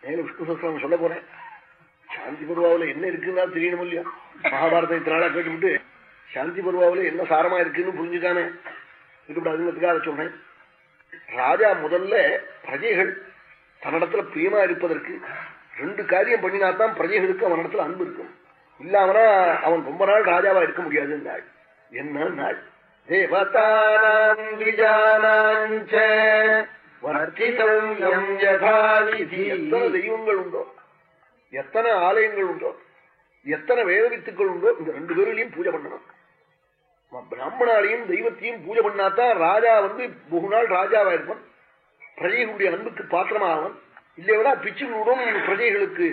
[SPEAKER 2] மேல விஷ்ணு சஸ்திரம் சொல்ல போறேன். சாந்தி பருவாவில் என்ன இருக்குன்னா தெரியணும் இல்லையா மகாபாரதம் இத்தனாளா கேட்டுவிட்டு சாந்தி பருவாவில என்ன சாரமா இருக்குன்னு புரிஞ்சுக்கானே இருக்கக்கூடாதுங்கிறதுக்காக அதை சொல்றேன் ராஜா முதல்ல பிரஜைகள் தன்னிடத்துல பிரியமா இருப்பதற்கு ரெண்டு காரியம் பண்ணினாத்தான் பிரஜைகளுக்கு அவனிடத்துல அன்பு இருக்கும் இல்லாமனா அவன் ரொம்ப நாள் ராஜாவா இருக்க முடியாது நாள் என்ன நாள் தேவதானாம் த்விஜானாஞ்ச எத்தனை தெய்வங்கள் உண்டோ எத்தனை ஆலயங்கள் உண்டோ எத்தனை வேத வித்துக்கள் உண்டோ இந்த ரெண்டு பேரிலையும் பூஜை பண்ணணும் பிராமணாலையும் தெய்வத்தையும் பூஜை பண்ணாதான் ராஜா வந்து বহু நாள் ராஜாவா இருப்பான். பிரஜைகளுடைய அன்புக்கு பாத்திரமாகவன் இல்லையா பிச்சு விடும் பிரஜைகளுக்கு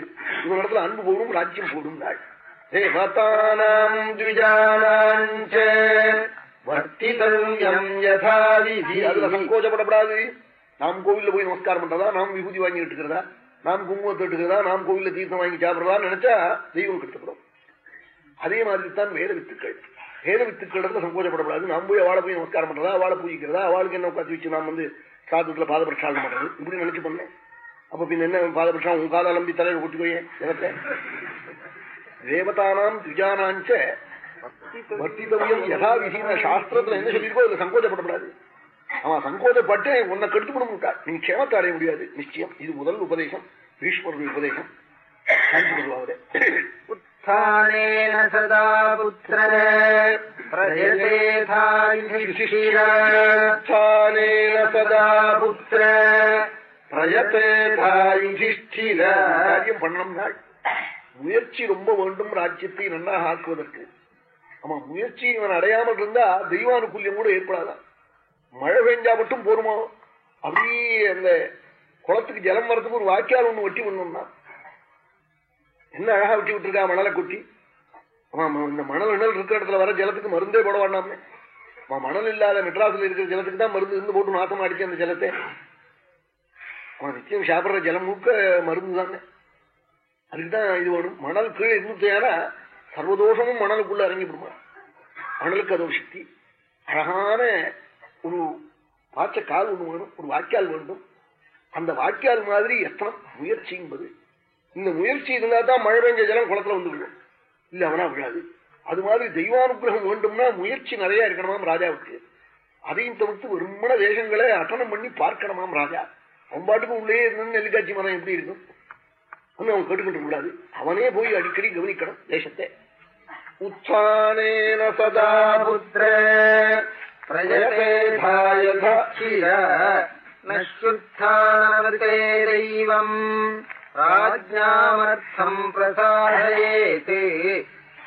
[SPEAKER 2] இவனிடத்துல அன்பு போடும் ராஜ்யம் போடும் நாள். தேவதானாம் த்விஜானாஞ்ச வர்த்திதவ்யம் யதாவிதி. அதுல சங்கோச்சப்படப்படாது நாம் கோவில்ல போய் நமஸ்காரம் பண்றதா? நாம் விபூதி வாங்கிட்டு இருக்கிறதா நாம் குங்குமத்தை எடுக்கிறதா நாம் கோவில்ல தீர்த்தம் வாங்கி சாப்பிடுறதா? நினைச்சா தெய்வம் கெடுத்துப்படும் அதே மாதிரி தான் வேத வித்துக்கள். வேத வித்துக்கள் சங்கோச்சப்படப்படாது நாம் போய் அவளை போய் நமஸ்காரம் பண்றதா அவளை பூஜிக்கிறதா? அவளுக்கு என்ன உட்காந்து வச்சு நாம் வந்து சாதத்துல பாத பண்றது இப்படி நினைச்சு பண்ணேன் அப்ப பின் என்ன பாத உன் கால நம்பி தலையில கூட்டிக்கோயே ஜனத்தை தேவதானாம் திஜானாஞ்ச வர்த்திதவியம் யதாவிதின சாஸ்திரத்துல என்ன சொல்லியிருக்கோ அதுல சங்கோச்சப்படப்படாது அவன் சங்கோச்சப்பட்டு உன்னை கெடுத்துவிட மாட்டான் நீ க்ஷேமத்தை அடைய முடியாது. நிச்சயம். இது முதல் உபதேசம். பீஷ்மருடைய உபதேசம். சாந்தி பருவாவிலே.
[SPEAKER 1] उत्थानेन सदा पुत्र प्रयतेथा
[SPEAKER 2] उत्थानेन सदा पुत्र பிரயத்தேதா யுதிஷ்டிர காரியம் பண்ணணும்னா முயற்சி ரொம்ப வேண்டும் ராஜ்யத்தை நன்னாக ஆக்குவதற்கு ஆமா முயற்சி இவன் அடையாமல் இருந்தா தெய்வானுகூல்யம் கூட ஏற்படாதான் மழை பெஞ்சா மட்டும் போருமோ அப்படியே அந்த குளத்துக்கு ஜலம் வரத்துக்கு ஒரு வாக்கியால் ஒண்ணு வெட்டி பண்ணணும்னா என்ன அழகா வெட்டி விட்டுருக்கா மணலை கொட்டி? ஆமா இந்த மணல் இணல் இருக்கிற இடத்துல வர ஜலத்துக்கு மருந்தே போட வேண்டாமே. ஆமா, மணல் இல்லாத மெட்ராஸ்ல இருக்கிற ஜலத்துக்கு தான் மருந்து இருந்து போட்டு நாசம் அடிச்சு அந்த ஜலத்தை. அவன் நிச்சயம் சாப்பிடுற ஜலம் மூக்க மருந்து தானே அதுக்குதான் இது வேணும். மணல் கீழே இருந்துட்டேனா சர்வதோஷமும் மணலுக்குள்ள இறங்கி விடுமா மணலுக்கு அது ஒரு சக்தி. அழகான ஒரு பாச்ச கால் ஒன்று வேணும். ஒரு வாய்க்கால் வேண்டும். அந்த வாய்க்கால் மாதிரி எத்தனை முயற்சி என்பது. இந்த முயற்சி இருந்தா தான் மழை பெஞ்ச ஜலம் குளத்துல வந்து விழும் இல்ல அவனா விழாது. அது மாதிரி தெய்வானுகிரகம் வேண்டும்னா முயற்சி நிறைய இருக்கணுமாம் ராஜாவுக்கு? அதையும் தவிர்த்து வெறுமன வேஷங்களை அட்டனம் பண்ணி பார்க்கணுமாம் ராஜா? அவன் பாட்டுக்கு உள்ளே இருந்து நெல்லிக்காட்சி மரம் எப்படி இருக்கும்? ஒண்ணு அவன் கேட்டுக்கிட்டு கூடாது அவனே போய் அடிக்கடி கவனிக்கணும் தேசத்தை. உத்தானேன சதா புத்திர
[SPEAKER 1] நுத்தானவர்த்தே தெய்வம் ராஜ்ஞாமர்த்தம் பிரசாதயேத்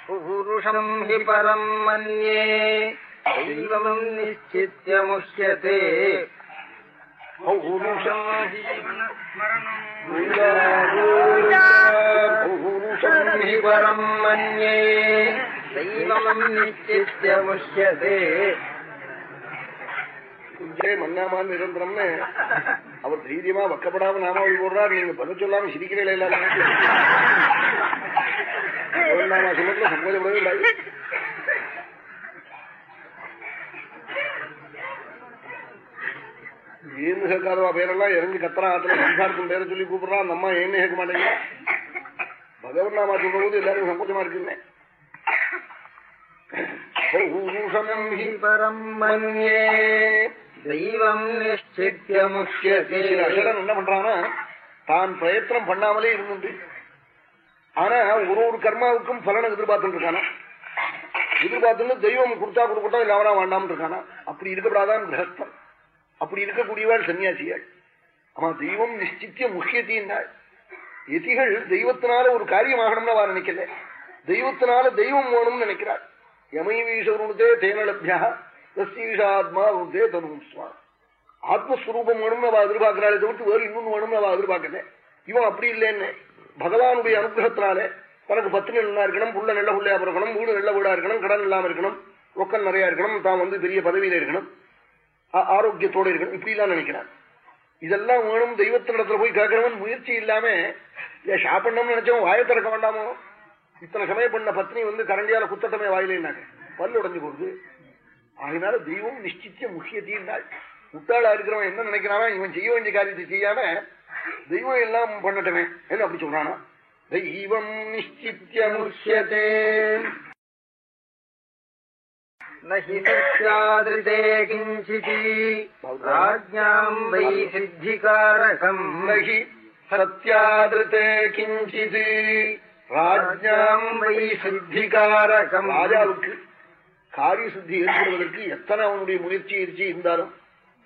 [SPEAKER 1] புருஷம் ஹி பரம் மன்யே தெய்வம் நிச்சித்ய முஷ்யதே
[SPEAKER 2] பௌருஷம்
[SPEAKER 1] பௌருஷம் ஹி பரம் மன்யே தெய்வம் நிச்சித்ய முஷ்யதே
[SPEAKER 2] ஜெய மன்னாமா நிரந்தரம்னு அவர் தைரியமா வக்கப்படாம நாமாவளி போடுறாரு. நீங்க பதில் சொல்லாம சிரிக்கிறீங்களே எல்லாரும் நாமா சொன்னதுல சங்கோஜப்படவே இல்லை. ஏன்னு கேட்காதவா பேரெல்லாம் இறங்கி கத்துறான் ஆத்துல சம்சாரத்தின் பேரை சொல்லி கூப்பிடுறான் அந்த அம்மா ஏன்னு கேட்க மாட்டேங்க பகவன் நாமா சொல்ற போது எல்லாரும் சங்கோச்சமா இருக்குன்னு பௌருஷம் ஹி
[SPEAKER 1] பரம் மன்யே. தெய்வம் நிச்சித்ய முஷ்யதே
[SPEAKER 2] என்ன பண்றான்னா தான் பிரயத்தனம் பண்ணாமலே இருந்துட்டு ஆனா ஒரு ஒரு கர்மாவுக்கும் பலனை எதிர்பார்த்துட்டு இருக்கானா? எதிர்பார்த்துன்னு தெய்வம் கொடுத்தா கொடுக்கட்டும் இல்ல அவனா வேண்டாம்னு இருக்கானா? அப்படி இருக்கப்படாதான் கிரகஸ்தன் அப்படி இருக்கக்கூடியவாள் சன்னியாசியாள். ஆமா தெய்வம் நிச்சித்திய முக்கியத்தின்னாள் எதிகள் தெய்வத்தினால ஒரு காரியம் ஆகணும்னு அவ நினைக்கல. தெய்வத்தினால தெய்வம் வேணும்னு நினைக்கிறாள். யமை வீஷருணத்தே தேனலபியா. தஸ்யீஷாத்மா ருத்தே தனுஸ்வா ஆத்மஸ்வரூபம் வேணும்னு அவ எதிர்பார்க்கிறாளே தவிர்த்து வேறு இன்னொன்னு வேணும்னு அவ எதிர்பார்க்கல. இவன் அப்படி இல்லைன்னு. பகவானுடைய அனுகிரகத்தினாலே தனக்கு பத்தினி நல்லா இருக்கணும் புள்ள நல்ல புள்ளையா பிறக்கணும் வீடு நல்ல வீடா இருக்கணும் கடன் இல்லாம இருக்கணும் ரொக்கம் நிறைய இருக்கணும் தான் வந்து பெரிய பதவியில இருக்கணும் ஆரோக்கியத்தோடு ஆரோக்கியத்தோட இருக்கணும் இப்படி எல்லாம் நினைக்கிறான். இதெல்லாம் வேணும் தெய்வத்தினிடத்துல போய் கேட்கிறவன் முயற்சி இல்லாம ஏன் சாப்பிடணும்னு நினைச்சவன் வாயை திறக்க வேண்டாமோ? இத்தனை சமயம் பண்ண பத்னி வந்து கரண்டியால குத்தட்டமே வாயிலேன்னாக்க பல்லு உடைஞ்சு போகுது. அதனால தெய்வம் நிஷ்டிச்ச முக்கியத்தின்னால் முட்டாளா இருக்கிறவன் என்ன நினைக்கிறான் இவன் செய்ய வேண்டிய காரியத்தை செய்யாம தெய்வம் எல்லாம் பண்ணட்டுமே என்ன அப்படி சொல்றானா? தெய்வம் நிஷ்டித்திய முக்கியதே
[SPEAKER 1] சித்திகாரகம்.
[SPEAKER 2] நகி சத்யாதே கிஞ்சித். ராஜாம் வை சித்திகாரகம். ராஜாவுக்கு காரிய சித்தி ஏற்படுவதற்கு எத்தனை அவனுடைய முயற்சி எரிச்சி இருந்தாலும்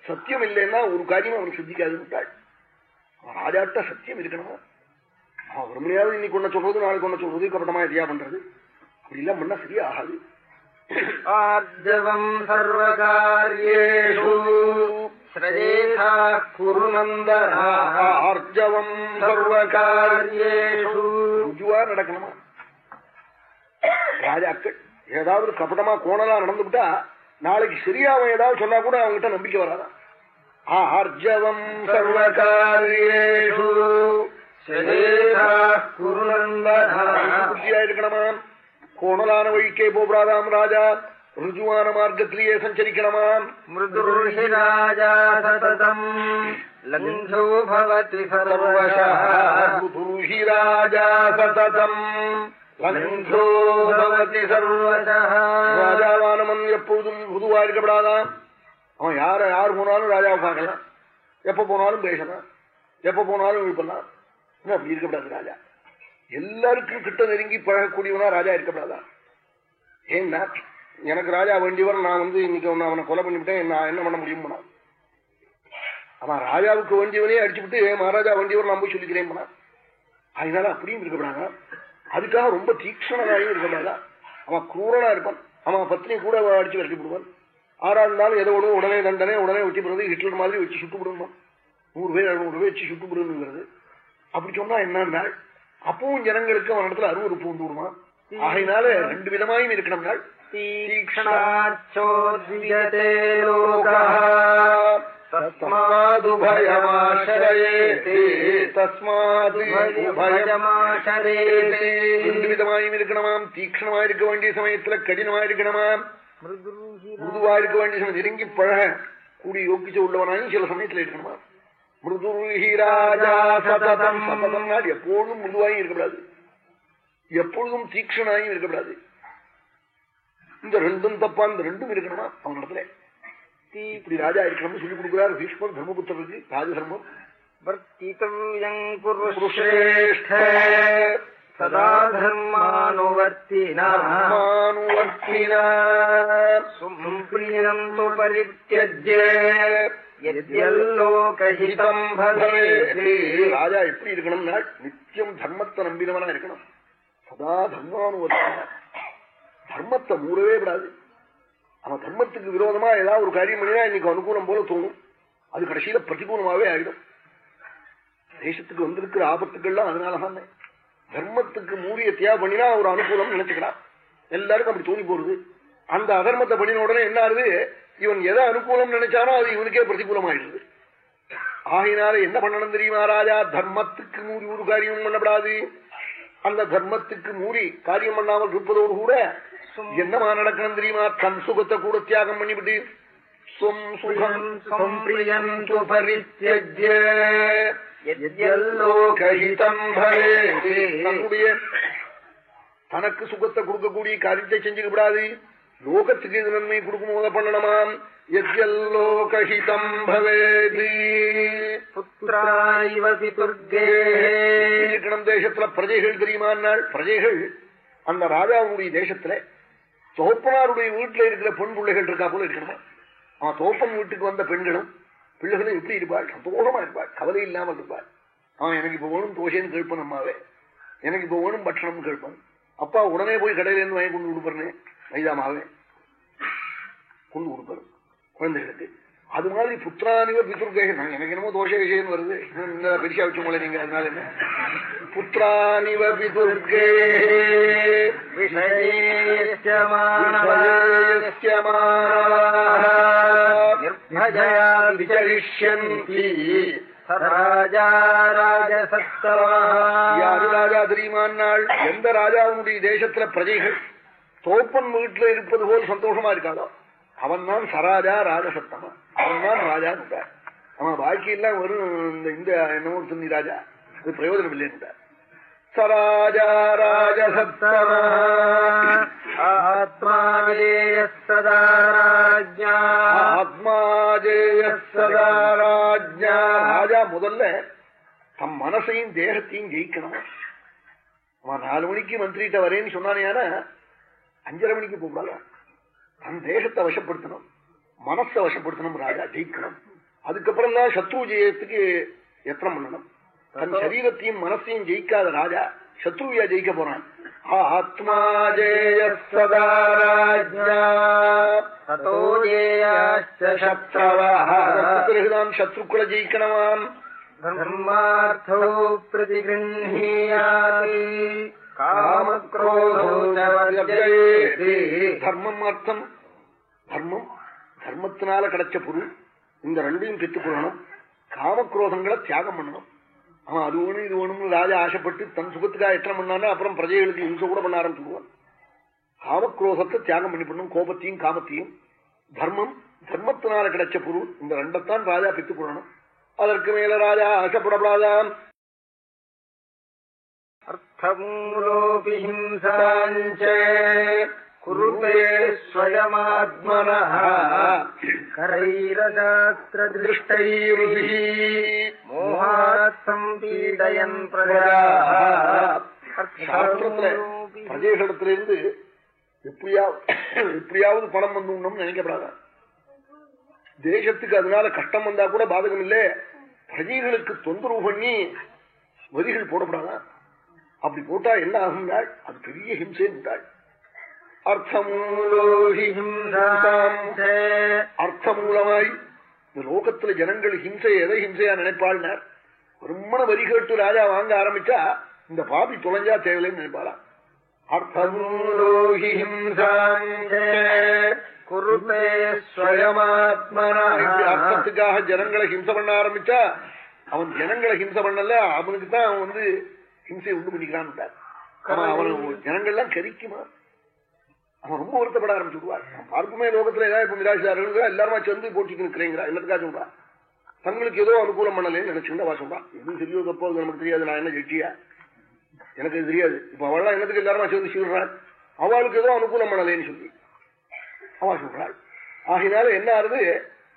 [SPEAKER 2] சத்தியம் இல்லைன்னா ஒரு காரியம் அவனுக்கு சித்திக்காதுட்டாள் அவன் ராஜாட்ட சத்தியம் இருக்கணுமா. அவன் ஒருமையாவது இன்னைக்கு சொல்றது நாளைக்கு ஒன்ன சொல்றது கபட்டமா எதையா பண்றது? அப்படி எல்லாம் பண்ணா சரியா ஆகாது
[SPEAKER 1] ஆர்ஜவம் சர்வகாரியேஷு.
[SPEAKER 2] ஆர்ஜவம் சர்வகாரியேஷு. நடக்கணுமா? ராஜாக்கள் ஏதாவது கபடமா கோணலா நடந்துவிட்டா நாளைக்கு சரியா அவன் ஏதாவது சொன்னா கூட அவங்ககிட்ட நம்பிக்கை வராதான் ஆர்ஜவம் சர்வகாரியேஷு இருக்கணுமா கோணலான வழிக்கே போபராதாம் ராஜா ருஜுவான மார்க்கத்திலேயே சஞ்சரிக்கணுமாம் மிருதுர்ஹி ராஜா சததம் லங்கோ பவதி
[SPEAKER 1] சர்வஷா ராஜா சததம்
[SPEAKER 2] ராஜாவானவன் எப்போதும் புதுவா இருக்கப்படாதான் அவன் யார யார் போனாலும் ராஜாவை பார்க்கலாம். எப்ப போனாலும் பேசலாம். எப்ப போனாலும் விழுப்பலாம் அப்படி இருக்கப்படாது ராஜா? எல்லாருக்கும் கிட்ட நெருங்கி பழகக்கூடியவனா ராஜா இருக்கப்படாதான் ஏன்னா எனக்கு ராஜா வேண்டியவர் நான் வந்து இன்னைக்கு ஒன்னு அவனை கொலை பண்ணிவிட்டேன். நான் என்ன பண்ண முடியும் அவன் ராஜாவுக்கு வேண்டியவனே அடிச்சுவிட்டு "ஏன் மகாராஜா வேண்டியவர் நான் போய் சொல்லிக்கிறேன் போனா? அதனால அப்படியும் இருக்கப்படாதான் அதுக்காக ரொம்ப தீக்ஷணனாயும் இருக்க அவன் குரூரனா இருப்பான். அவன் பத்னி கூட அடிச்சு விரட்டி விடுவான் ஆறா இருந்தாலும் எதோ ஒன்று உடனே தண்டனை உடனே வெட்டி போடுறது ஹிட்லர் மாதிரி வச்சு சுட்டு விடணும் நூறு பேர் அறுநூறு பேர் வச்சு சுட்டு விடணுங்கிறது அப்படி சொன்னா என்னன்னா அப்பவும் ஜனங்களுக்கு அவன் இடத்துல அறுவறு பூந்து விடுவான். ஆகையினால ரெண்டு விதமாயும் இருக்கணும்னால்
[SPEAKER 1] தீக்ஷணாச்சோத்யதே
[SPEAKER 2] லோகா தஸ்மாதுமாயும் இருக்கணுமாம் தீக்ஷணமா இருக்க வேண்டிய சமயத்துல கடினமா இருக்கணுமாம் மൃദുവാ இருக்க வேண்டிய சமயம் நெருங்கி பழக கூடி யோகிச்சு உள்ளவனாயும் சில சமயத்துல இருக்கணுமா? மிருதுராஜாசதம் எப்பொழுதும் மிருதுவாயும் இருக்கக்கூடாது எப்பொழுதும் தீக்ஷணாயும் இருக்கக்கூடாது இந்த ரெண்டும் தப்பா இந்த ரெண்டும் இருக்கணுமா அவனிடத்துல இப்படி ராஜா இருக்கணும்னு சொல்லி கொடுக்குறாரு. பீஷ்மர் தர்மபுத்திரஜி ராஜதர்மம்.
[SPEAKER 1] சதா தர்மானுவர்த்தினுவர்த்தினியம் து பரித்தியஜ்யோகிதம்
[SPEAKER 2] ராஜா எப்படி இருக்கணும்னா நித்தியம் தர்மத்தை நம்பினவனா இருக்கணும். சதா தர்மானுவர்த்தி தர்மத்தை மூடவே விடாது அவன் தர்மத்துக்கு விரோதமா ஏதாவது ஒரு காரியம் பண்ணினா இன்னைக்கு அனுகூலம் போல தோணும். அது கடைசியில பிரதிகூலமாவே ஆயிடும். தேசத்துக்கு வந்திருக்கிற ஆபத்துக்கள்லாம் அதனாலதான். தர்மத்துக்கு மூரிய தியா பண்ணினா ஒரு அனுகூலம் நினைச்சுக்கலாம். எல்லாருக்கும் அப்படி தோணி போறது. அந்த அதர்மத்தை பண்ணின உடனே என்ன ஆகுது? இவன் எதை அனுகூலம் நினைச்சானோ அது இவனுக்கே பிரதிகூலம் ஆயிடுது ஆகினால என்ன பண்ணணும் தெரியுமா ராஜா? தர்மத்துக்கு மூறி ஒரு காரியம் பண்ணப்படாது. அந்த தர்மத்துக்கு மூறி காரியம் பண்ணாமல் இருப்பதோடு கூட என்னமா நடக்கணும் தெரியுமா? தன் சுகத்தை கூட தியாகம் பண்ணிவிட்டு. தன்னுடைய தனக்கு சுகத்தை கொடுக்கக்கூடிய காரியத்தை செஞ்சுக்க கூடாது லோகத்துக்கு இது நன்மை கொடுக்கும் போத பண்ணணுமாம். எத்யல்லோகஹிதம் பவேதி
[SPEAKER 1] புத்திராய்வ பிதுர்கே
[SPEAKER 2] இருக்கணும் தேசத்துல பிரஜைகள் தெரியுமானால் பிரஜைகள் அந்த ராஜாவுடைய தேசத்துல தோப்பனாருடைய வீட்டுல இருக்கிற பெண் பிள்ளைகள் இருக்கா போல இருக்கணுமா அவன் தோப்பன் வீட்டுக்கு வந்த பெண்களும் பிள்ளைகளும் எப்படி இருப்பாள்? சந்தோஷமா இருப்பாள் கவலை இல்லாமல் இருப்பாள். அவன் எனக்கு இப்ப வேணும் தோசைன்னு கேட்பன் அம்மாவே. எனக்கு இப்ப வேணும் பட்சணம் கேட்பன். அப்பா உடனே போய் கடையில இருந்து வாங்கி கொண்டு கொடுப்பறனே மைதாமாவே கொண்டு கொடுப்பாரு. குழந்தைகளுக்கு. அது மாதிரி புத்திரானிவ பிதுர்கேஷன் எனக்கு என்னமோ தோஷ விஷயம் வருது பெருசா வச்சு போல நீங்க அதனால என்ன புத்திரானிவ
[SPEAKER 1] பிதுர்கேயமானி
[SPEAKER 2] ராஜா தெரியுமானால் எந்த ராஜாவுடைய தேசத்துல பிரஜைகள் தோப்பன் வீட்டுல இருப்பது போல் சந்தோஷமா இருக்காதோ அவன் தான் சராஜா ராஜசத்தமா. அவன் தான் ராஜான்னு அவன் வாழ்க்கையெல்லாம் வரும் இந்த இந்த என்னமோ துணி ராஜா. அது பிரயோஜனம் இல்லைன்னு சராஜா ராஜசத்தமா.
[SPEAKER 1] ஆத்மாஜேயசதா
[SPEAKER 2] ராஜா ஆத்மாஜேயசதா ராஜா ராஜா முதல்ல தம் மனசையும் தேகத்தையும் ஜெயிக்கணும். அவன் நாலு மணிக்கு மந்திரிட்ட வரேன்னு சொன்னானே அஞ்சரை மணிக்கு போகலாம் அந்த தேசத்தை வசப்படுத்தணும். மனசை வசப்படுத்தணும் ராஜா ஜெயிக்கணும் அதுக்கப்புறம் தான் சத்ரு ஜெயத்துக்கு எத்தனம் பண்ணணும். தன் சரீரத்தையும் மனசையும் ஜெயிக்காத ராஜா சத்ருவியா ஜெயிக்க போறான். ஆத்மா ஜெய சதா ராஜ்யாத்தான் சத்ருக்களை ஜெயிக்கணுமாம்.
[SPEAKER 1] தர்மார்த்தோ பிரதிகிருஹீயாதி காமக்ரோதோ
[SPEAKER 2] தர்மம் தர்மம் தர்மத்தினால கிடைச்ச பொருள் இந்த ரெண்டையும் பெற்றுக்கொள்ளணும் காமக்ரோதங்களை தியாகம் பண்ணணும். அவன் அது வேணும் இது வேணும்னு ராஜா ஆசைப்பட்டு தன் சுகத்துக்காக எத்தனை பண்ணானே அப்புறம் பிரஜைகளுக்கு இம்சை கூட பண்ண ஆரம்பிச்சுடுவான் காமக்ரோதத்தை தியாகம் பண்ணி பண்ணும் கோபத்தையும் காமத்தையும். தர்மம் தர்மத்தினால கிடைச்ச பொருள் இந்த ரெண்டத்தான் ராஜா பெற்றுக்கொள்ளணும் அதற்கு மேல ராஜா ஆசைப்படப்படாதான்
[SPEAKER 1] அர்த்தமூலோபி ஹிம்சாஞ்சே कुरुते स्वयमात्मनः करैरशास्त्रदृष्टैरुभिः मोहात् सम्पीडयन् प्रजाः
[SPEAKER 2] சாஸ்திரத்துல பிரஜைகளிடத்திலிருந்து எப்படியாவது எப்படியாவது பணம் வந்து நினைக்கப்படாத தேசத்துக்கு அதனால கஷ்டம் வந்தா கூட பாதகம் இல்லை பிரஜைகளுக்கு தொந்தரவு பண்ணி வரிகள் போடப்படாதா அப்படி போட்டா என்ன ஆகுங்காள் அது பெரிய ஹிம்சை உண்டாள் அர்த்தமூலமாய் இந்த லோகத்துல ஜனங்கள் ஹிம்சை எதை ஹிம்சையா நினைப்பாள்னார்? வருமான வரி கேட்டு ராஜா வாங்க ஆரம்பிச்சா இந்த பாபி தொலைஞ்சா தேவையில்லைன்னு நினைப்பாளா? அர்த்தமூலோகி அர்த்தத்துக்காக ஜனங்களை ஹிம்ச பண்ண ஆரம்பிச்சா அவன் ஜனங்களை ஹிம்ச பண்ணல அவனுக்குதான் அவன் வந்து ஹிம்சையை உண்டு பண்ணிக்கிறான்னு அவன் ஜனங்கள்லாம் கரிக்குமா? அவன் ரொம்ப வருத்தப்பட ஆரம்பிச்சுடுவார் பார்க்குமே லோகத்துல ஏதாவது இப்ப நிராசாரர்கள் எல்லாருமா சேர்ந்து போட்டிக்கு நிற்கிறீங்களா எல்லாத்துக்கா சொல்றா? தங்களுக்கு ஏதோ அனுகூலம் பண்ணலன்னு நினைச்சுட்டு அவ சொல்றான் எதுவும் சரியோ தப்போ அது நமக்கு தெரியாது. நான் என்ன ஜெட்டியா? எனக்கு இது தெரியாது. இப்ப அவள்லாம் என்னத்துக்கு எல்லாருமா சேர்ந்து சீர்றாள் அவளுக்கு ஏதோ அனுகூலம் பண்ணலேன்னு சொல்லி. அவ சொல்றாள் ஆகினால என்ன ஆறுது?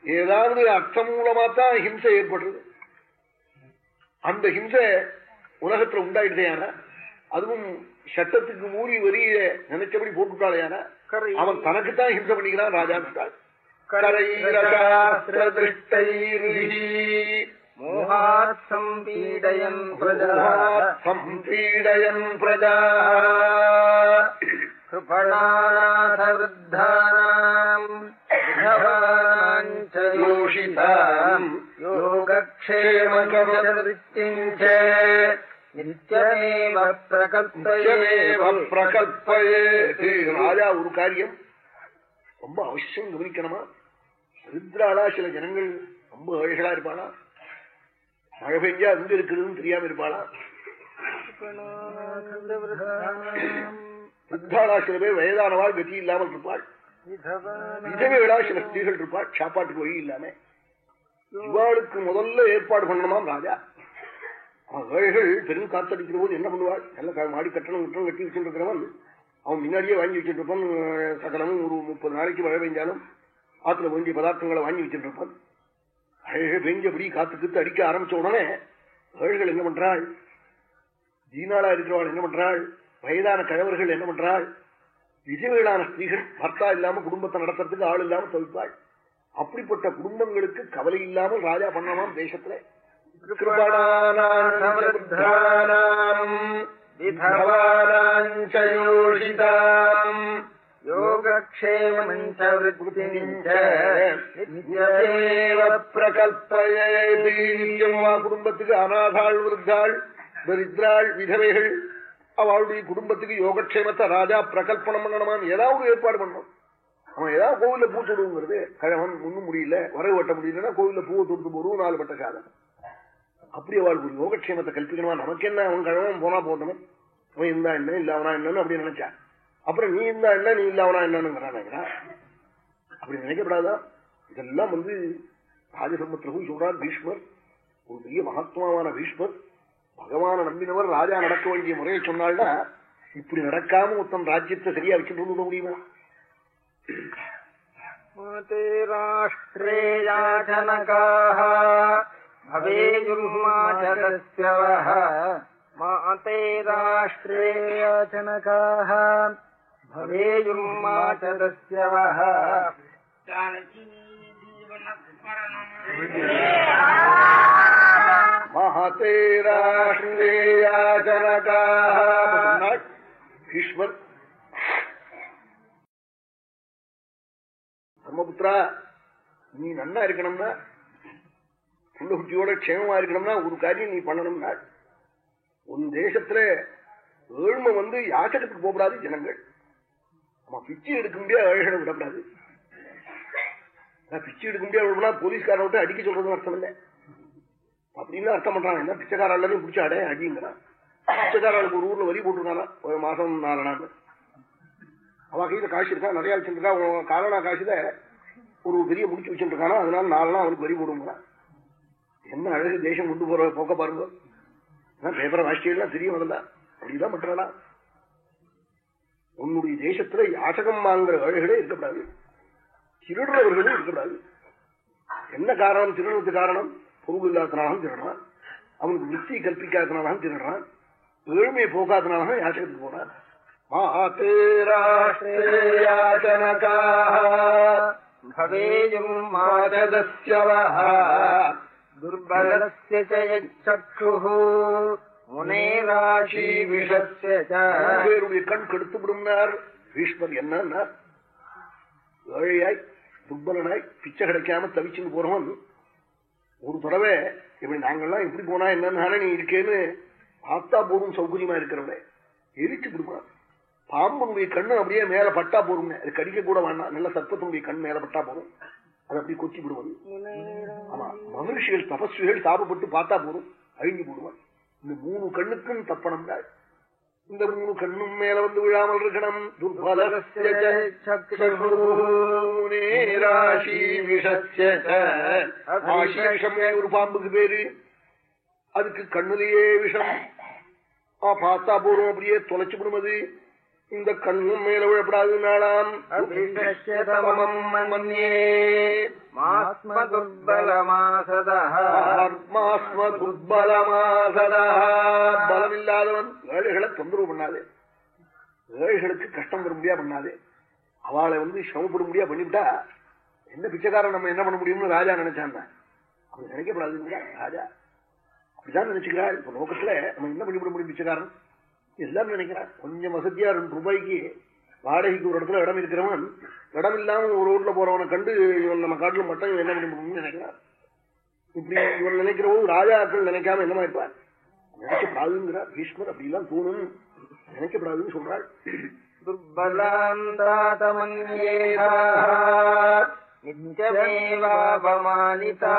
[SPEAKER 2] ஏதாவது அர்த்தம் மூலமா தான் ஹிம்சை ஏற்படுறது. அந்த ஹிம்சை உலகத்துல உண்டாயிடுதே ஆனா அதுவும் சட்டத்துக்கு மூறி வரிய நினைச்சபடி போட்டுட்டாளே அவன் தனக்குத்தான் ஹிம்சை பண்ணிக்கிறான்
[SPEAKER 1] ராஜான்
[SPEAKER 2] சம்பீடயன் பிரஜா.
[SPEAKER 1] யோஷிதாம்
[SPEAKER 2] யோகக்ஷேம ராஜா ஒரு காரியம். ரொம்ப அவசியம் கவனிக்கணுமா? ருத்ராலா சில ஜனங்கள் ரொம்ப ஏழைகளா இருப்பாளா? மழை பெஞ்சா எங்க இருக்குதுன்னு தெரியாம இருப்பாளா? ருத்ராலா சில பேர் வயதானவாள் கதி இல்லாமல் இருப்பாள். விதவைகளா சில ஸ்திரீகள் இருப்பாள். சாப்பாட்டுக்கு வழி இல்லாம. இவாளுக்கு முதல்ல ஏற்பாடு பண்ணணுமாம் ராஜா? ஏழைகள் பெரும் காத்தடிக்கிற போது என்ன பண்ணுவாள்? நல்ல மாடி கட்டணம் கட்டணம் கட்டி வச்சுட்டு இருக்கிறவன் அவன் முன்னாடியே வாங்கி வச்சுட்டு இருப்பான் சகலமும் ஒரு முப்பது நாளைக்கு மழை பெஞ்சாலும் ஆத்துல வேண்டிய பதார்த்தங்களை வாங்கி வச்சுட்டு இருப்பான் அழகு பெஞ்சபடி காத்து கித்து அடிக்க ஆரம்பிச்ச உடனே ஏழைகள் என்ன பண்றாள்? தீனாளா இருக்கிறவாள் என்ன பண்றாள்? வயதான கழவர்கள் என்ன பண்றாள்? விஜயவேளான ஸ்திரீகள் பர்த்தா இல்லாம குடும்பத்தை நடத்துறதுக்கு ஆள் இல்லாம தவிப்பாள். அப்படிப்பட்ட குடும்பங்களுக்கு கவலை இல்லாமல் ராஜா பண்ணலாம் தேசத்துல.
[SPEAKER 1] கிருபணானாம் விதவானாம் ச யோஷிதாம் யோகக்ஷேமஞ்ச
[SPEAKER 2] குடும்பத்துக்கு அநாதாள் விருத்தாள் தரித்ராள் விதவைகள். அவளுடைய குடும்பத்துக்கு யோகக்ஷேமத்தை ராஜா பிரகல்பனம் பண்ணணுமாம் ஏதாவது ஏற்பாடு பண்ணணும். அவன் ஏதாவது கோவில்ல பூ தொடுங்கிறது. கழகம் ஒண்ணும் முடியல. வரவு வட்ட முடியலன்னா கோவில்ல பூவை தொடுத்து போடுவோம் நாலு பட்ட சாதம் அப்படி அவளுக்கு ஒரு யோகக்ஷேமத்தை கல்பிக்கணுமா நமக்கு என்ன அவன் கழகம் போனா போட்டவன் அவன் இருந்தா என்ன இல்ல அவனா என்னன்னு அப்படி நினைச்சா. அப்புறம் நீ இருந்தா என்ன நீ இல்ல அவனா என்னன்னு அப்படி நினைக்கப்படாதா? இதெல்லாம் வந்து ராஜசம்பத்திரகும் சொல்றார் பீஷ்மர். ஒரு பெரிய மகத்துவமான பீஷ்மர். பகவான நம்பினவர் ராஜா நடக்க வேண்டிய முறையை சொன்னால்னா இப்படி நடக்காம உத்தம் ராஜ்யத்தை சரியா வச்சுட்டு விட முடியுமா?
[SPEAKER 1] மாதே ராஷ்ட்ரேயாஜனகாः भवेयुर्माचरस्यवः माते राष्ट्रेयाजनकाः भवेयुर्माचरस्यवः
[SPEAKER 2] மகதே ராஷ்டிரேயாஜனகாக பீஷ்மர் தர்மபுத்திரா நீ நன்னா இருக்கணும்னா புள்ள குட்டியோட க்ஷேமமா இருக்கணும்னா ஒரு காரியம் நீ பண்ணணும்னா உன் தேசத்துல ஏழ்மை வந்து யாசகத்துக்கு போகக்கூடாது ஜனங்கள். நம்ம பிச்சை எடுக்க முடியாது ஏழைகளை விடக்கூடாது. பிச்சு பிச்சை எடுக்க முடியாது போலீஸ்காரன் விட்டு அடிக்க சொல்றது அர்த்தம் இல்லை. அப்படின்னு அர்த்தம் பண்றான் என்ன பிச்சைக்கார எல்லாரும் பிடிச்சாடே அடிங்கிறான். பிச்சைக்காரர்களுக்கு ஒரு ஊர்ல வரி போட்டுருக்கானா? ஒரு மாசம் நாலு நாள் அவ கையில காசு இருக்கா? நிறைய வச்சிருக்கா காலனா காசுல ஒரு பெரிய முடிச்சு வச்சுருக்கானா அதனால நாலு நாள் அவனுக்கு வரி போடுங்கிறான். என்ன அழகு தேசம் கொண்டு போற போக்க பாருங்க. பேப்பர் ராஷ்டிரியெல்லாம் தெரியும் அதெல்லாம் அப்படிதான் பண்றா உன்னுடைய தேசத்துல யாசகம் வாங்குற அழகுகளே இருக்கக்கூடாது. திருடுறவர்களும் இருக்கக்கூடாது. என்ன காரணம்? திருடுறது காரணம்? பொருள் இல்லாதனாலும் திருடுறான். அவனுக்கு விற்த்தி கற்பிக்காதனாலும் திருடுறான். ஏழ்மையை போக்காதனாலும் யாசகத்துக்கு போறான் போனான்
[SPEAKER 1] மாதேராஷ்டிரேயாச்சனகா दुर्बलस्य च यच्छक्षुः मुनेराशीविषस्य च
[SPEAKER 2] பேருடைய கண் கெடுத்து விடும்னார் பீஷ்மர் என்னன்னா ஏழையாய் துர்பலனாய் பிச்சை கிடைக்காம தவிச்சுன்னு போறவன் ஒரு தடவை இப்படி நாங்கெல்லாம் எப்படி போனா என்னன்னு நீ இருக்கேன்னு பார்த்தா போதும் சௌகரியமா இருக்கிறவனே எரிச்சு விடுமா பாம்புடைய கண்ணு அப்படியே மேல பட்டா போருங்க அது கடிக்க கூட வேண்டாம் நல்ல சர்ப்பத்தினுடைய கண் மேல பட்டா போதும் அது அப்படி கொச்சி விடுவது ஆமா மகர்ஷிகள் தபஸ்விகள் சாபப்பட்டு பார்த்தா போதும். அழிஞ்சு போடுவான் இந்த மூணு கண்ணுக்கும் தப்பணம் இந்த மூணு கண்ணும் மேல வந்து விழாமல் இருக்கணும். ஒரு பாம்புக்கு பேரு? அதுக்கு கண்ணுலயே விஷம். பார்த்தா போறோம் அப்படியே தொலைச்சு விடுமது இந்த கண்ணும் மேல விழப்படாது நாளாம்.
[SPEAKER 1] அபிஷக்யதமம் மன்யே மாஸ்மதுர்பலமாசதः
[SPEAKER 2] ஆத்மாஸ்ம துர்பலமாசதா பலம் இல்லாதவன் ஏழைகளை தொந்தரவு பண்ணாதே. ஏழைகளுக்கு கஷ்டம் வரும்படியா பண்ணாதே. அவளை வந்து சிரமப்படும்படியா பண்ணிவிட்டா என்ன பிச்சைக்காரன் நம்ம என்ன பண்ண முடியும்னு ராஜா நினைச்சான் அப்படி நினைக்கப்படாதுங்களா ராஜா? அப்படிதான் நினைச்சுக்கிறாள். இப்ப நோக்கத்துல நம்ம என்ன பண்ணிவிட முடியும் பிச்சைக்காரன்? எல்லாம் நினைக்கிறான் கொஞ்சம் வசதியா ரெண்டு ரூபாய்க்கு வாடகைக்கு ஒரு இடத்துல இடம் இருக்கிறவன் இடம் இல்லாம ஒரு ரோட்ல போறவனை கண்டு இவன் நம்ம காட்டுல மட்டும் இவன் என்ன பண்ணி நினைக்கிறான் இப்படி இவன் நினைக்கிறவன் ராஜாக்கள் நினைக்காம என்னமா இருப்பார்? நினைக்கப்படாதுங்கிறா பீஷ்மர் அப்படிலாம் தோணும். நினைக்கப்படாதுன்னு சொல்றாள்
[SPEAKER 1] துர்பலாந்தாதமன் नित्यमेवापमानिता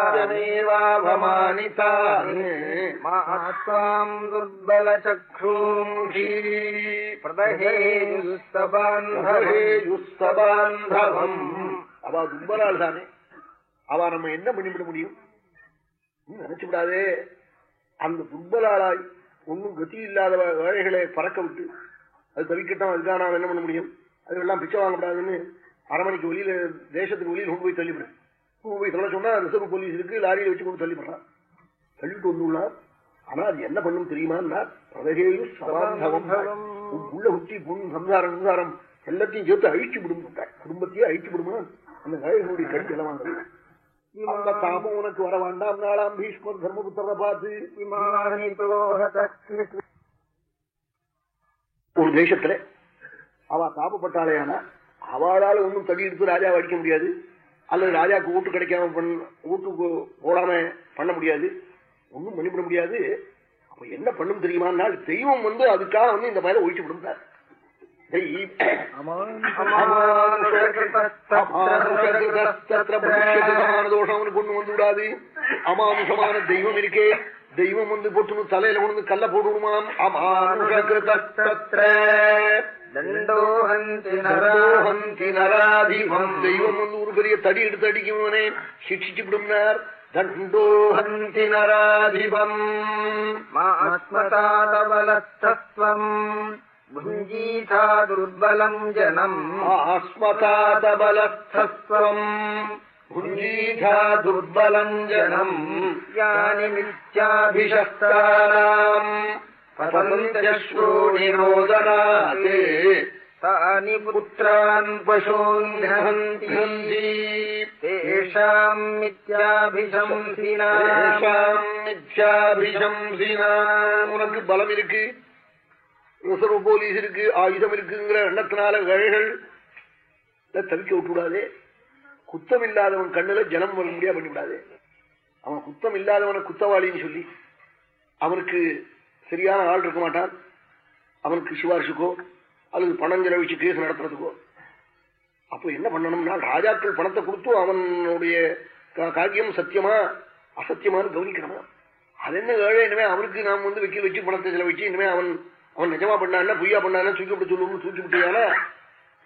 [SPEAKER 1] मात्वाम् दुर्बलचक्षूंषी प्रदहेयुस्तबान्धवम्
[SPEAKER 2] அவ துன்பராள் தானே அவ நம்ம என்ன பண்ணிவிட முடியும் நினைச்சு விடாதே அந்த துர்பலாளாய் ஒன்னும் கதி இல்லாத வேலைகளை பறக்க விட்டு அது தவிக்கட்டும் அதுக்காக நாம் என்ன பண்ண முடியும் அதெல்லாம் பிச்சை வாங்கக்கூடாதுன்னு அரமணிக்கு வெளியில தேசத்துக்கு வெளியில் கொண்டு போய் தள்ளிவிடு. கொண்டு போய் சொல்ல சொன்னா ரிசர்வ் போலீஸ் இருக்கு லாரியில வச்சு கொண்டு தள்ளிவிடுறான் தள்ளிட்டு வந்துள்ளார். ஆனா அது என்ன பண்ணும் தெரியுமா சபாந்தவம் உள்ள குட்டி பொன் சம்சாரம் சம்சாரம் எல்லாத்தையும் சேர்த்து அழிச்சு விடும் குடும்பத்தையே அழிச்சு விடுமா? அந்த கழைகளுடைய கடி இளவாங்க அந்த தாபம் உனக்கு வர வேண்டாம் நாளாம் பீஷ்மர் தர்மபுத்திர பார்த்து. ஒரு தேசத்துல அவ தாபப்பட்டாலேயானா அவளால ஒன்னும் தடி எடுத்து ராஜாவை அடிக்க முடியாது. அல்லது ராஜாவுக்கு ஊட்டு கிடைக்காம பண்ண ஊட்டுக்கு போடாம பண்ண முடியாது. ஒன்னும் பண்ணிவிட முடியாது. அப்ப என்ன பண்ணும் தெரியுமா? தெய்வம் வந்து அதுக்காக வந்து இந்த மாதிரி ஒழிச்சு விடுந்தார் கொண்டு வந்து விடாது. அமானுஷமான தெய்வம் இருக்கே. தெய்வம் வந்து போட்டு தலையில கொண்டு கல்ல போடுமாம் தெய்வம் வந்து ஒரு பெரிய தடி எடுத்து அடிக்குமனே சிக்ஷிச்சு விடும்னார் தண்டோஹந்தி நராதிபம்
[SPEAKER 1] ஆத்மதாதபலத்தத்வம் भुञ्जीथा दुर्बलम् जनम्
[SPEAKER 2] आस्मतादबलस्थस्त्वम् भुञ्जीथा दुर्बलम् जनम्
[SPEAKER 1] यानि
[SPEAKER 2] मिथ्याभिषक्तानाम् पतन्त्यश्रूनिरोदनात्
[SPEAKER 1] तानि पुत्रान् पशून् गृहन्ति तेषाम् मिथ्याभिशंसिना
[SPEAKER 2] तेषाम् मिथ्याभिशंसिना உனக்கு பலம் இருக்கு ரிசர்வ் போலீஸ் இருக்கு ஆயுதம் இருக்குங்கிற எண்ணத்தினால வேழைகள் தவிக்க விட்டுவிடாதே குத்தம் இல்லாதவன் கண்ணுல ஜனம் வர முடியா பண்ணிவிடாதே அவன் குத்தம் இல்லாதவனை குத்தவாளின்னு சொல்லி அவனுக்கு சரியான ஆள் இருக்க மாட்டான். அவனுக்கு சிவாரிசுக்கோ அல்லது பணம் செலவிச்சு கேஸ் நடத்துறதுக்கோ. அப்போ என்ன பண்ணணும்னா ராஜாக்கள் பணத்தை கொடுத்து அவனுடைய காக்கியம் சத்தியமா அசத்தியமானு கவனிக்கணுமா. அது என்ன ஏழை இனிமே அவனுக்கு நாம் வந்து வைக்க வச்சு பணத்தை செலவிச்சு இனிமே அவன் அவன் நிஜமா பண்ணான்னா பொய்யா பண்ணானா தூக்கி விட்டு சொல்லுவோம்னு தூக்கி விட்டியானா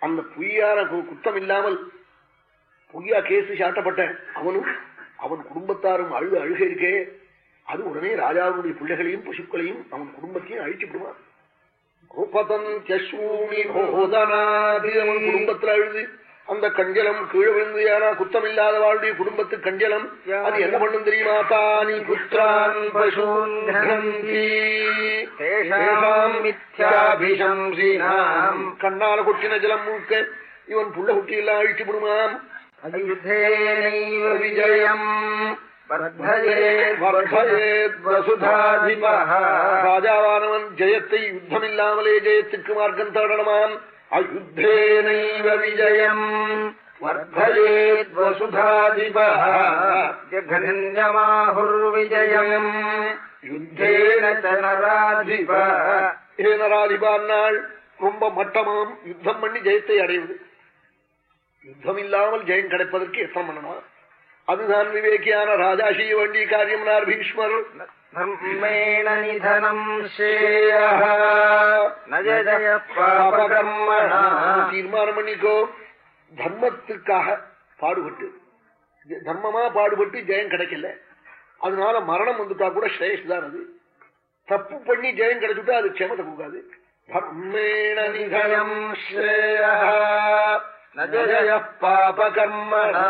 [SPEAKER 2] அந்த பொய்யான குத்தம் இல்லாமல் பொய்யா கேஸ் சாட்டப்பட்ட அவனும் அவன் குடும்பத்தாரும் அழு அழுக இருக்கே அது உடனே ராஜாவுடைய பிள்ளைகளையும் பசுக்களையும் அவன் குடும்பத்தையும் அழிச்சு விடுவான். அவன் குடும்பத்துல அழுது அந்த கஞ்சலம் கீழே விழுந்து ஏனா குத்தம் இல்லாத வாழ்டைய குடும்பத்து கஞ்சலம். அது என்ன பண்ணும் தெரியுமா? தானி புத்திரான் பசூன் கண்ணால கொட்டின ஜலம் முழுக்க இவன் புள்ள குட்டி எல்லாம் அழிச்சு விடுமாம்.
[SPEAKER 1] விஜயம்.
[SPEAKER 2] ராஜாவானவன் ஜெயத்தை யுத்தமில்லாமலே ஜெயத்துக்கு மார்க்கம் தேடணுமாம் அயுத்தேனைவ விஜயம்.
[SPEAKER 1] ஜகன்யமாஹுர்விஜயம். யுத்தேன
[SPEAKER 2] நராதிபான்னாள் ரொம்ப மட்டமாம். யுத்தம் பண்ணி ஜெயத்தை அடைவது. யுத்தம் இல்லாமல் ஜெயம் கிடைப்பதற்கு எத்தனை பண்ணணும் அதுதான் விவேக்கியான ராஜா செய்ய வேண்டிய காரியம் நார் பீஷ்மர்.
[SPEAKER 1] தர்மேண நிதனம்
[SPEAKER 2] தீர்மானம் பண்ணிக்கோ. தர்மத்துக்காக பாடுபட்டு. தர்மமா பாடுபட்டு ஜெயம் கிடைக்கல. அதனால மரணம் வந்துட்டா கூட ஸ்ரேஷ் தான் அது. தப்பு பண்ணி ஜெயம் கிடைச்சுட்டா அது க்ஷமத்தை கொடுக்காது. தர்மேண நிதனம் ஸ்ரேய பாபகர்மணா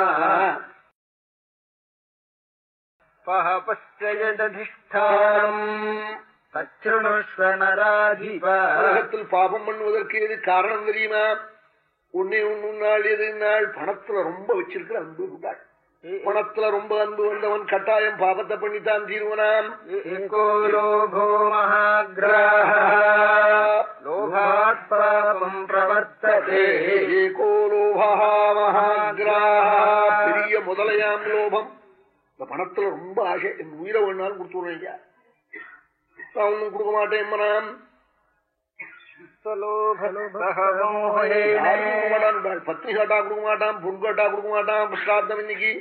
[SPEAKER 2] உலகத்தில் பாபம் பண்ணுவதற்கு எது காரணம் தெரியுமா? உன்னை ஒன்னு நாள் எது நாள் பணத்துல ரொம்ப வச்சிருக்கிற அன்பு உண்டாள். பணத்துல ரொம்ப அன்பு வந்தவன் கட்டாயம் பாபத்தை பண்ணித்தான் தீர்வனாம்.
[SPEAKER 1] பாபம் பிரவர்த்ததே.
[SPEAKER 2] ஏகோ லோபா மகாகிராஹ. பெரிய முதலையாம் லோபம். இந்த பணத்துல ரொம்ப ஆசை. என் உயிரை வேணாலும் கொடுத்துருவேன் நான் ஒண்ணும் கொடுக்க மாட்டேன் மனாம் பத்னி காட்டா கொடுக்க மாட்டான் பொன் காட்டா கொடுக்க மாட்டான் புஷ்டார்த்தம் இன்னைக்கு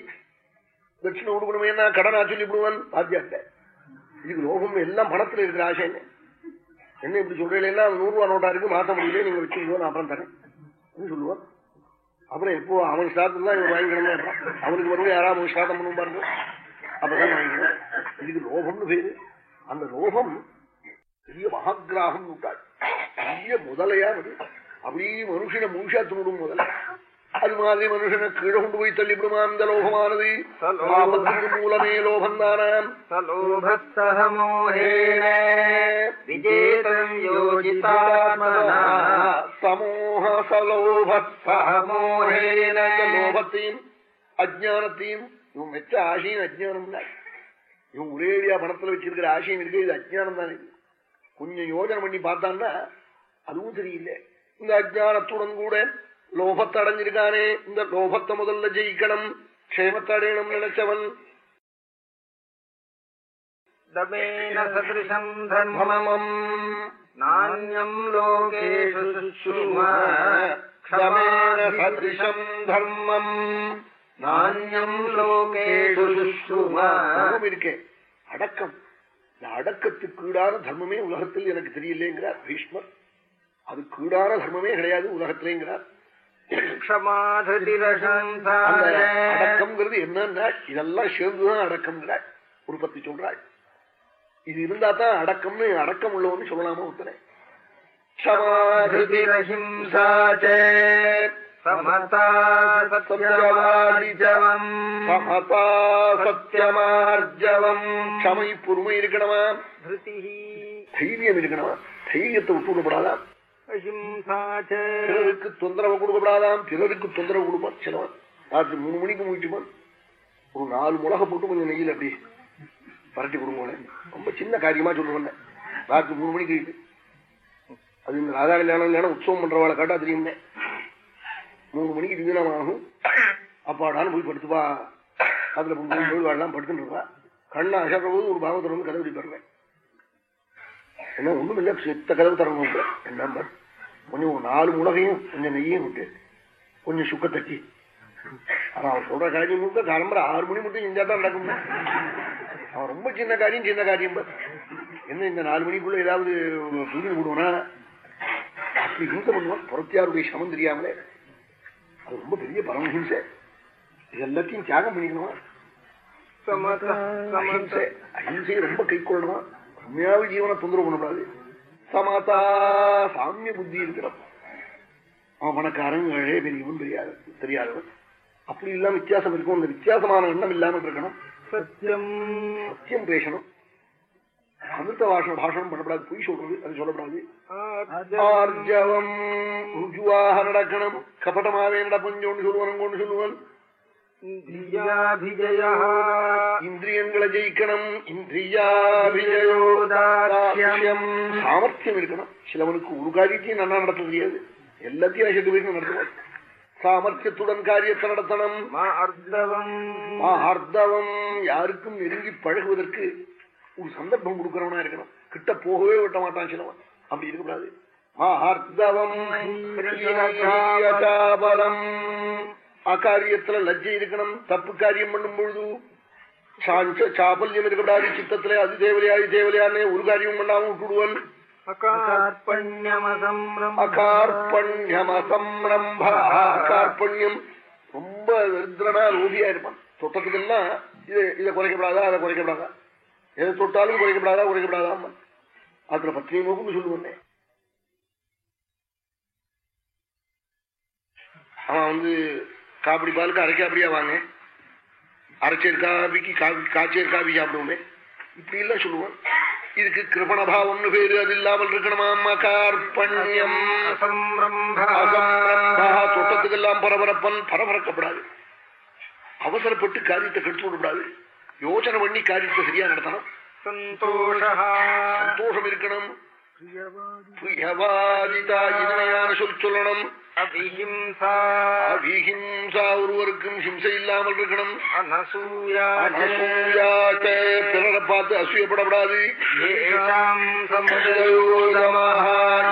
[SPEAKER 2] தட்சிணை கொடுக்கணுமே நான்? கடனா சொல்லி விடுவான் பாத்தியாட்ட இதுக்கு லோகம் எல்லாம் பணத்துல இருக்கிற ஆசை என்ன என்ன இப்படி சொல்றீங்களா நூறு ரூபா நோட்டா இருக்கு மாசம் முடியல நீங்க வச்சுக்கோ நான் அப்புறம் தரேன் சொல்லுவான் அப்புறம் எப்போ அவன் ஸ்டார்ட்ல தான் இவன் வாங்கிக்கணும்? அவனுக்கு மறுபடியும் யாராவது அவன் ஸ்டார்ட்டம் பண்ணும் பாருங்க அப்பதான் வாங்கிக்கணும். இதுக்கு லோகம்னு பேரு. அந்த லோகம் பெரிய மகாகிராகம் விட்டாள் பெரிய முதலையா அது அப்படியே மனுஷனை முழுஷா துணிடும் முதல்ல அது மாதிரி மனுஷனை கீழே கொண்டு போய் தள்ளிவிடுமா அந்த லோகமானது பாபத்துக்கு மூலமே லோகம் தானாம்
[SPEAKER 1] விஜேதம் யோஜிதாத்மனா
[SPEAKER 2] சமூக சலோபமோகேன லோகத்தையும் அஜானத்தையும் இவன் வச்ச ஆசையும் அஜானம் தான் இவன் ஒரேடியா பணத்துல வச்சிருக்கிற ஆசையும் இருக்கு இது அஜானம் தானே கொஞ்சம் யோஜனை பண்ணி பார்த்தான்னா அதுவும் சரியில்லை இந்த அஜானத்துடன் கூட லோபத்தை அடைஞ்சிருக்கானே இந்த லோபத்தை முதல்ல ஜெயிக்கணும் க்ஷேமத்தை அடையணும் நினைச்சவன்
[SPEAKER 1] தமேன சதிருஷம் தர்மம்
[SPEAKER 2] மமமம்
[SPEAKER 1] நானியம் லோகேஷு
[SPEAKER 2] க்ஷமேன சதிருஷம் தர்மம்
[SPEAKER 1] நானியம் லோகேஷு சுஷ்ருமா
[SPEAKER 2] தர்மம் இருக்கே அடக்கம் இந்த அடக்கத்துக்கு ஈடான தர்மமே உலகத்தில் எனக்கு தெரியலேங்கிறார் பீஷ்மர் அது கீடான தர்மமே கிடையாது உலகத்திலேங்கிறார் அடக்கம்ங்கிறது என்னன்னா இதெல்லாம் சேர்ந்துதான் அடக்கம்ங்கிறாள் ஒரு பத்தி சொல்றாள். இது இருந்தா தான் அடக்கம்னு அடக்கம் உள்ளவன்னு சொல்லலாமா
[SPEAKER 1] சமதா
[SPEAKER 2] சத்தியமார்ஜவம் க்ஷமை பொறுமை இருக்கணுமா? தைரியம் இருக்கணுமா? தைரியத்தை விட்டு விடப்படாதாம்
[SPEAKER 1] அஹிம்சா
[SPEAKER 2] பிறருக்கு தொந்தரவு கொடுக்கப்படாதாம். பிறருக்கு தொந்தரவு கொடுப்பான். சிலவன். ராத்திரி மூணு மணிக்கு முடிச்சுப்பான் ஒரு நாலு முளக போட்டு கொஞ்சம் நெய்யில் அப்படி பரட்டி கொடுங்க ரொம்ப சின்ன காரியமா சொல்லுவேன் ராத்திரி மூணு மணிக்கு இருக்கு அது இந்த ராதா கல்யாணம் இல்லைன்னா உற்சவம் பண்றவாளை காட்டா தெரியுமே மூணு மணிக்கு தினம் ஆகும். அப்பாடான்னு போய் படுத்துப்பா. அதுல போய் வாழலாம் படுத்துட்டு இருப்பா. கண்ணை அசர்ற போது ஒரு பாவத்தை வந்து கதவு பெறுவேன் என்ன ஒண்ணும் இல்ல சித்த கதவு தரணும் என்ன கொஞ்சம் நாலு முளகையும் கொஞ்சம் நெய்யும் விட்டு. கொஞ்சம் சுக்க தட்டி. ஆனா அவர் சொல்ற காரியம் முழுக்க கிளம்புற ஆறு மணி மட்டும் செஞ்சா தான் நடக்கும். அவன் ரொம்ப சின்ன காரியம் சின்ன காரியம். என்ன இந்த நாலு மணிக்குள்ள ஏதாவது புரிஞ்சு விடுவானா? அப்படி ஹிம்சை பண்ணுவான். புறத்தியாருடைய சமம் தெரியாமலே. அது ரொம்ப பெரிய பரமஹிம்சை இது எல்லாத்தையும் தியாகம் பண்ணிக்கணுமா? அஹிம்சை அஹிம்சையை ரொம்ப கை கொள்ளணுமா? உண்மையாவே ஜீவனை தொந்தரவு பண்ணக்கூடாது. சமாதா சாமிய புத்தி இருக்கிறோம் அவன் பணக்காரன் ஏழை பெரியவன் தெரியாது தெரியாதவன் அப்படி இல்லாம வித்தியாசம் இருக்கும் அந்த வித்தியாசமான எண்ணம் இல்லாமல் இருக்கணும்
[SPEAKER 1] சத்யம்
[SPEAKER 2] சத்தியம் பேசணும் அமிர்த பாஷணம் பாஷணம் பண்ணக்கூடாது பொய் சொல்றது அது சொல்லக்கூடாது ஆர்ஜவம் ருஜுவாக நடக்கணும் கபடமாவே நடப்பஞ்சோன்னு சொல்லுவன் கொண்டு சொல்லுவன்
[SPEAKER 1] இந்திரியாபிஜய
[SPEAKER 2] இந்திரியங்களை ஜெயிக்கணும். இந்திரியாபிஜயோதாட்சியம் சாமர்த்தியம் இருக்கணும் சிலவனுக்கு ஒரு காரியத்தையும் நல்லா நடத்த தெரியாது. எல்லாத்தையும் அசத்து போயிட்டு நடத்துவார் சாமர்த்தியத்துடன் காரியத்தை நடத்தணும். ஆர்தவம் யாருக்கும் நெருங்கி பழகுவதற்கு ஒரு சந்தர்ப்பம் கொடுக்கறவனா இருக்கணும். கிட்ட போகவே விட்ட மாட்டான் சிலவன். அப்படி இருக்கக்கூடாது. ஆர்தவம் அகாரியத்துல லஜ்ஜை இருக்கணும் தப்பு காரியம் பண்ணும் பொழுது சாபல்யம் இருக்கக்கூடாது சித்தத்துல அது தேவலையா இது தேவலையான்னு ஒரு காரியம் பண்ணாம விட்டுடுவன் அகார்பண்யம் ரொம்ப தரித்திரனா லோபியா இருப்பான் தொட்டத்துக்கெல்லாம் இது இதை குறைக்கப்படாதா அதை குறைக்கப்படாதா எதை தொட்டாலும் குறைக்கப்படாதா குறைக்கப்படாதா அதுல பத்னி நோக்குன்னு சொல்லுவேன் அவன் வந்து காப்பிடி பாலுக்கு அரைக்கா அப்படியா வாங்க. அரைச்சேர் காபிக்கு காபி காய்ச்சேர் காபி சாப்பிடுவோமே. இப்படி எல்லாம் சொல்லுவான் இதுக்கு கிருபணபாவம்னு பேரு அது இல்லாமல்
[SPEAKER 1] அசம்ரம்பா
[SPEAKER 2] அசம்ரம்பா, தொட்டத்துக்கெல்லாம் பரபரப்பன் பரபரக்கப்படாது. அவசரப்பட்டு காரியத்தை கெடுத்து விடக்கூடாது. யோசனை பண்ணி காரியத்தை சரியா நடத்தணும்.
[SPEAKER 1] சந்தோஷ
[SPEAKER 2] சந்தோஷம் இருக்கணும். இனிமையான சொல் சொல்லணும்.
[SPEAKER 1] அபிஹிம்சா
[SPEAKER 2] ஒருவருக்கும் ஹிம்சை இல்லாமல் இருக்கணும். பிறரை பார்த்து அசூயப்படப்படாது.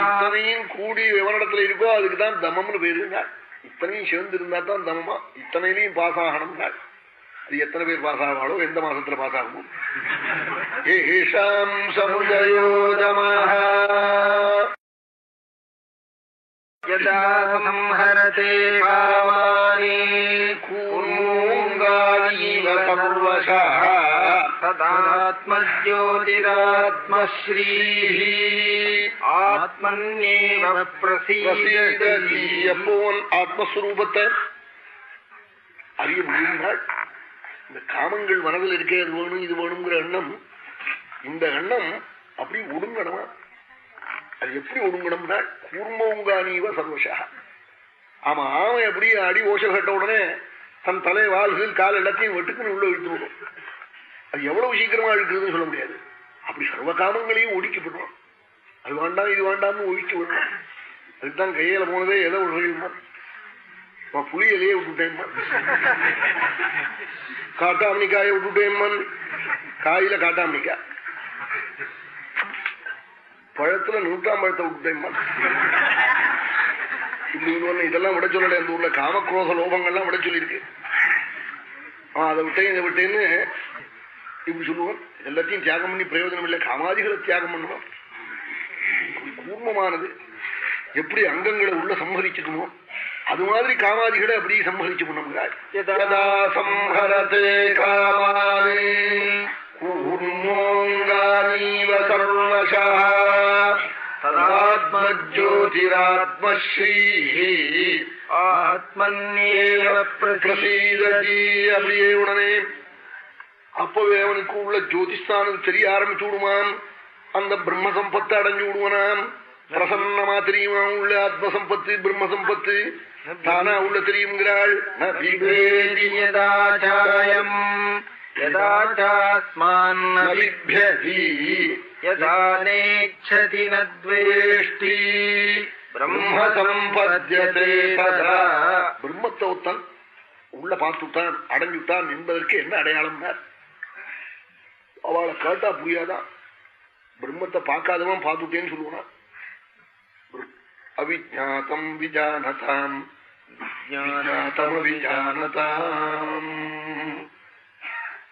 [SPEAKER 2] இத்தனையும் கூடி விவரணத்துல இருக்கோ அதுக்கு தான் தமம்னு பேருங்க இத்தனையும் சேர்ந்து இருந்தா தான் தமமா? இத்தனையிலையும் பாஸ் ஆகணும்னா அது எத்தனை பேர் பாஸ் ஆவாளோ எந்த மாசத்துல பாஸ் ஆகுமோ ஏஷாம் சமுதயோதமாக
[SPEAKER 1] யதா சம்ஹரதே
[SPEAKER 2] கூர்மூங்காதீவ சர்வசः
[SPEAKER 1] ததாத்மஜோதிராத்மஸ்ரீः ஆத்மன்யேவ
[SPEAKER 2] பிரசீததி எப்போவன் ஆத்மஸ்வரூபத்தை அறிய முடியுங்கள் இந்த காமங்கள் மனதில் இருக்கே அது வேணும் இது வேணுங்கிற எண்ணம் இந்த எண்ணம் அப்படி ஒடுங்கணுமா? அது எப்படி ஒடுங்கணும்னா கூர்மோங்கானீவ சர்வசா. ஆமா ஆமை எப்படி அடி ஓசை கட்ட உடனே தன் தலை வாள்கள் கால் எல்லாத்தையும் வெட்டுக்குன்னு உள்ள இழுத்து விடும். அது எவ்வளவு சீக்கிரமா இழுக்கிறதுன்னு சொல்ல முடியாது. அப்படி சர்வ காமங்களையும் ஒடுக்கிவிடும் அது வேண்டாம் இது வேண்டாம்னு ஒழிக்க விடணும். அதுதான் கையில போனதே எதை விடுறீங்கம்மா நான் புளியலையே விட்டுட்டேன் காட்டாமணிக்காயை விட்டுட்டேன்மன் காயில காட்டாமணிக்காய். பழத்துல நூற்றாம் பழத்தை இப்படி ஒண்ணு இதெல்லாம் விட சொல்லல அந்த ஊர்ல. காமக்ரோத லோபங்கள்லாம் விட சொல்லியிருக்கு. ஆஹ் அதை விட்டேன் இதை விட்டேன்னு இப்படி சொல்லுவோம். எல்லாத்தையும் தியாகம் பண்ணி பிரயோஜனம் இல்லை. காமாதிகளை தியாகம் பண்ணுவோம். கூர்மமானது எப்படி அங்கங்களை உள்ள சம்ஹரிச்சுக்கணுமோ அது மாதிரி காமாதிகளை அப்படி சம்ஹரிச்சு பண்ணுங்கிறார் யதா சம்ஹரதே ததாத்மஜோதிராத்மஸ்ரீ
[SPEAKER 1] ஆத்மன்யேவ
[SPEAKER 2] பிரசீததி அப்படியே உடனே அப்பவே அவனுக்கு உள்ள ஜோதிஸ்தானம் தெரிய ஆரம்பிச்சு விடுவான் அந்த பிரம்ம சம்பத்தை அடைஞ்சு விடுவனாம். பிரசன்னமா தெரியுமா உள்ள ஆத்ம சம்பத்து பிரம்ம சம்பத்து தானா உள்ள தெரியுங்கிறாள்
[SPEAKER 1] யதா நேச்சதி ந துவேஷ்டி
[SPEAKER 2] பிரம்ம சம்பத்யதே ததா பிரம்மத்தை ஒத்தன் உள்ள பார்த்துட்டான் அடைஞ்சுட்டான் என்பதற்கு என்ன அடையாளம்னா அவளை கேட்டா புரியாதான் பிரம்மத்தை பார்க்காதவன் பார்த்துட்டேன்னு சொல்லுவான்? அவிஜாத்தம் விஜானதாம். விஜானதம் அவிஜானதாம்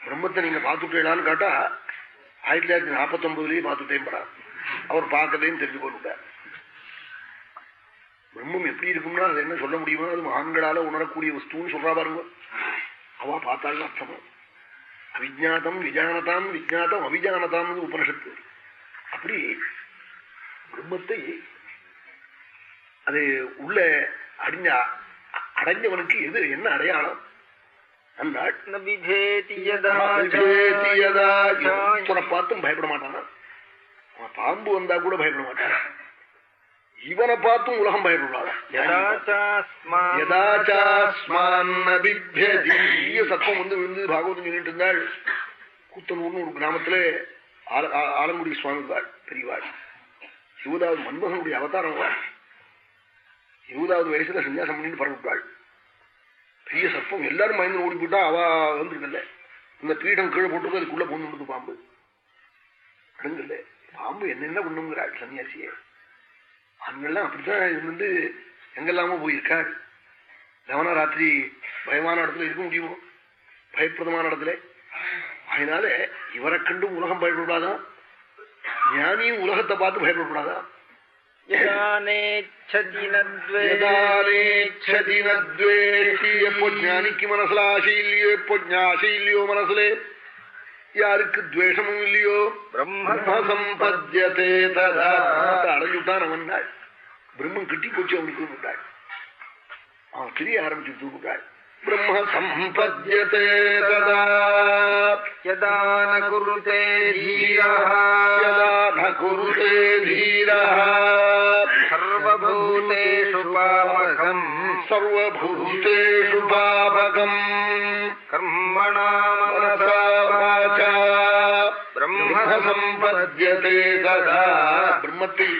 [SPEAKER 2] பிரம்மத்தை நீங்க பார்த்துட்டீங்களான்னு கேட்டா ஆயிரத்தி தொள்ளாயிரத்தி நாற்பத்தி ஒன்பதுலயே பார்த்துட்டேன் படா. அவர் பார்க்கதையும் தெரிஞ்சு போட்டுட்டார். பிரம்மம் எப்படி இருக்கும்னா அது என்ன சொல்ல முடியுமோ அது மகான்களால உணரக்கூடிய வஸ்துன்னு சொல்றா பாருங்க. அவ பார்த்தாலும் அர்த்தமா. அவிஜாத்தம் விஜானதாம் விஜாத்தம் அவிஜானதாம் உபனிஷத்து. அப்படி பிரம்மத்தை அது உள்ள அடிஞ்சா அடைஞ்சவனுக்கு எது என்ன அடையாளம்? பார்த்தும் பயப்பட மாட்டானா பாம்பு வந்தா கூட பயப்பட மாட்டான் இவனை பார்த்தும் உலகம் பயப்படாது சத்தம் வந்து விழுந்து பாகவதம் சொல்லிட்டு இருந்தாள். கூத்தனூர்னு ஒரு கிராமத்துல ஆலங்குடி சுவாமி வாழ் பெரியவாள். இருபதாவது மன்மகனுடைய அவதாரம் இருபதாவது வயசுல சன்னியாசம் பண்ணிட்டு பரவிட்டாள் பெரிய சர்ப்பம். எல்லாரும் பயந்து ஓடி போயிட்டா அவ வந்துருக்கல இந்த பீடம் கீழே போட்டு அதுக்குள்ள பொண்ணு பாம்பு. அடுங்கல்ல பாம்பு என்னென்ன பண்ணுங்கிறாள் சன்னியாசியே. அங்கெல்லாம் அப்படித்தான் இருந்து எங்கெல்லாமோ போயிருக்காள் லவன ராத்திரி பயமான இடத்துல இருக்க முடியுமோ? பயப்பிரதமான இடத்துல. அதனால இவரை கண்டும் உலகம் பயப்படக்கூடாதான். ஞானியும் உலகத்தை பார்த்து பயப்படக்கூடாதான். ജ്ഞാനിക്ക് മനസ്സിൽ ആശയില്ലയോ എപ്പോ ആശയില്ലയോ മനസ്സിലെ யாருக்கு துவேஷமும் இல்லையோ பிரம்மசம்பத்தியதே ததா அடைஞ்சுட்டான் அவன் நாள் பிரம்மம் கிட்டி போச்சு அவனுக்கு விட்டாள் அவன் தெரிய ஆரம்பிச்சு விட்டாள் பிரம்ம சம்பத்தியதே ததா
[SPEAKER 1] யதா ந குருதே தீரः
[SPEAKER 2] யதா ந குருதே தீரः
[SPEAKER 1] சர்வபூதேஷு பாவகம்
[SPEAKER 2] சர்வபூதேஷு பாபகம்
[SPEAKER 1] கர்மணா
[SPEAKER 2] மனசா
[SPEAKER 1] மனசா
[SPEAKER 2] வாசா
[SPEAKER 1] பிரம்ம
[SPEAKER 2] சம்பத்யதே ததா பிரம்மத்தை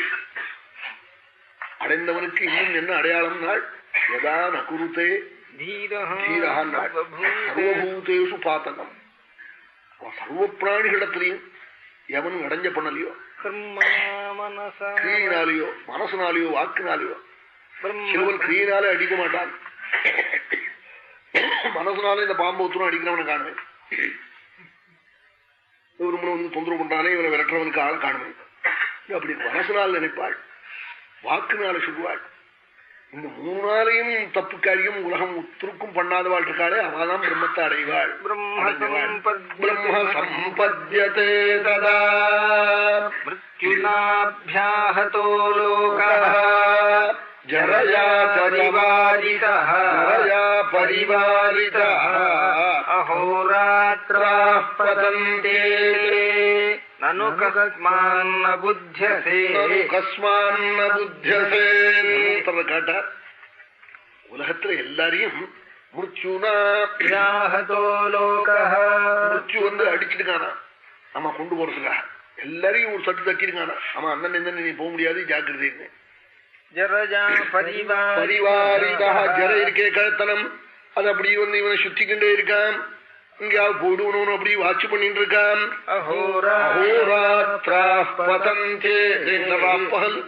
[SPEAKER 2] அடைந்தவனுக்கு இன்னும் என்ன அடையாளம் நாள் யதா நகுருத்தே சர்வபூதேஷு பாத்தகம் சர்வ பிராணிகளிடத்திலையும் எவனும் அடைஞ்ச பண்ணலையோ கிரியினாலேயோ மனசுனாலேயோ வாக்குனாலேயோ சிறுவன் கிரியினாலே அடிக்க மாட்டான் மனசுனாலே இந்த பாம்பு ஒத்துரும் அடிக்கிறவனை காணுவேன் இவரு வந்து தொந்தரவு பண்றானே இவனை விரட்டுறவனுக்கு ஆளை காணுவேன் அப்படி மனசுனால் நினைப்பாள் வாக்குனால சொல்லுவாள் இந்த மூணு நாளையும் தப்பு காரியம் உலகம் உத்திருக்கும் பண்ணாதவாள் இருக்காளே அவதான் பிரம்மத்தை அடைவாள் பிரம்ம சம்பத்தியதே ததா.
[SPEAKER 1] மிருத்யுனாபியாஹதோ லோகः
[SPEAKER 2] ஜரயா பரிவாரிதः பரிவாரிதः
[SPEAKER 1] அஹோராத்ராः பதந்தே. நனு கஸ்மான்ன புத்தியசே
[SPEAKER 2] கஸ்மான்ன புத்தியசே காட்டார் உலகத்துல எல்லாரையும் முர்ச்சுனா
[SPEAKER 1] யாஹதோ லோகः
[SPEAKER 2] முர்ச்சு வந்து அடிச்சிருக்கானா நம்ம கொண்டு போறதுக்காக எல்லாரையும் ஒரு சட்டு தட்டிருக்கானா ஆமா அண்ணன் நீ போக முடியாது ஜாக்கிரதைன்னு
[SPEAKER 1] ஜரஜா பரிவாரி
[SPEAKER 2] பரிவாரிதா ஜர இருக்கே கழுத்தனம் அது அப்படி வந்து இவனை சுத்திக்கிட்டே இருக்கான் இங்கேயாவது போடுவணும் அப்படி வாட்ச் பண்ணிட்டு இருக்கான் பகல்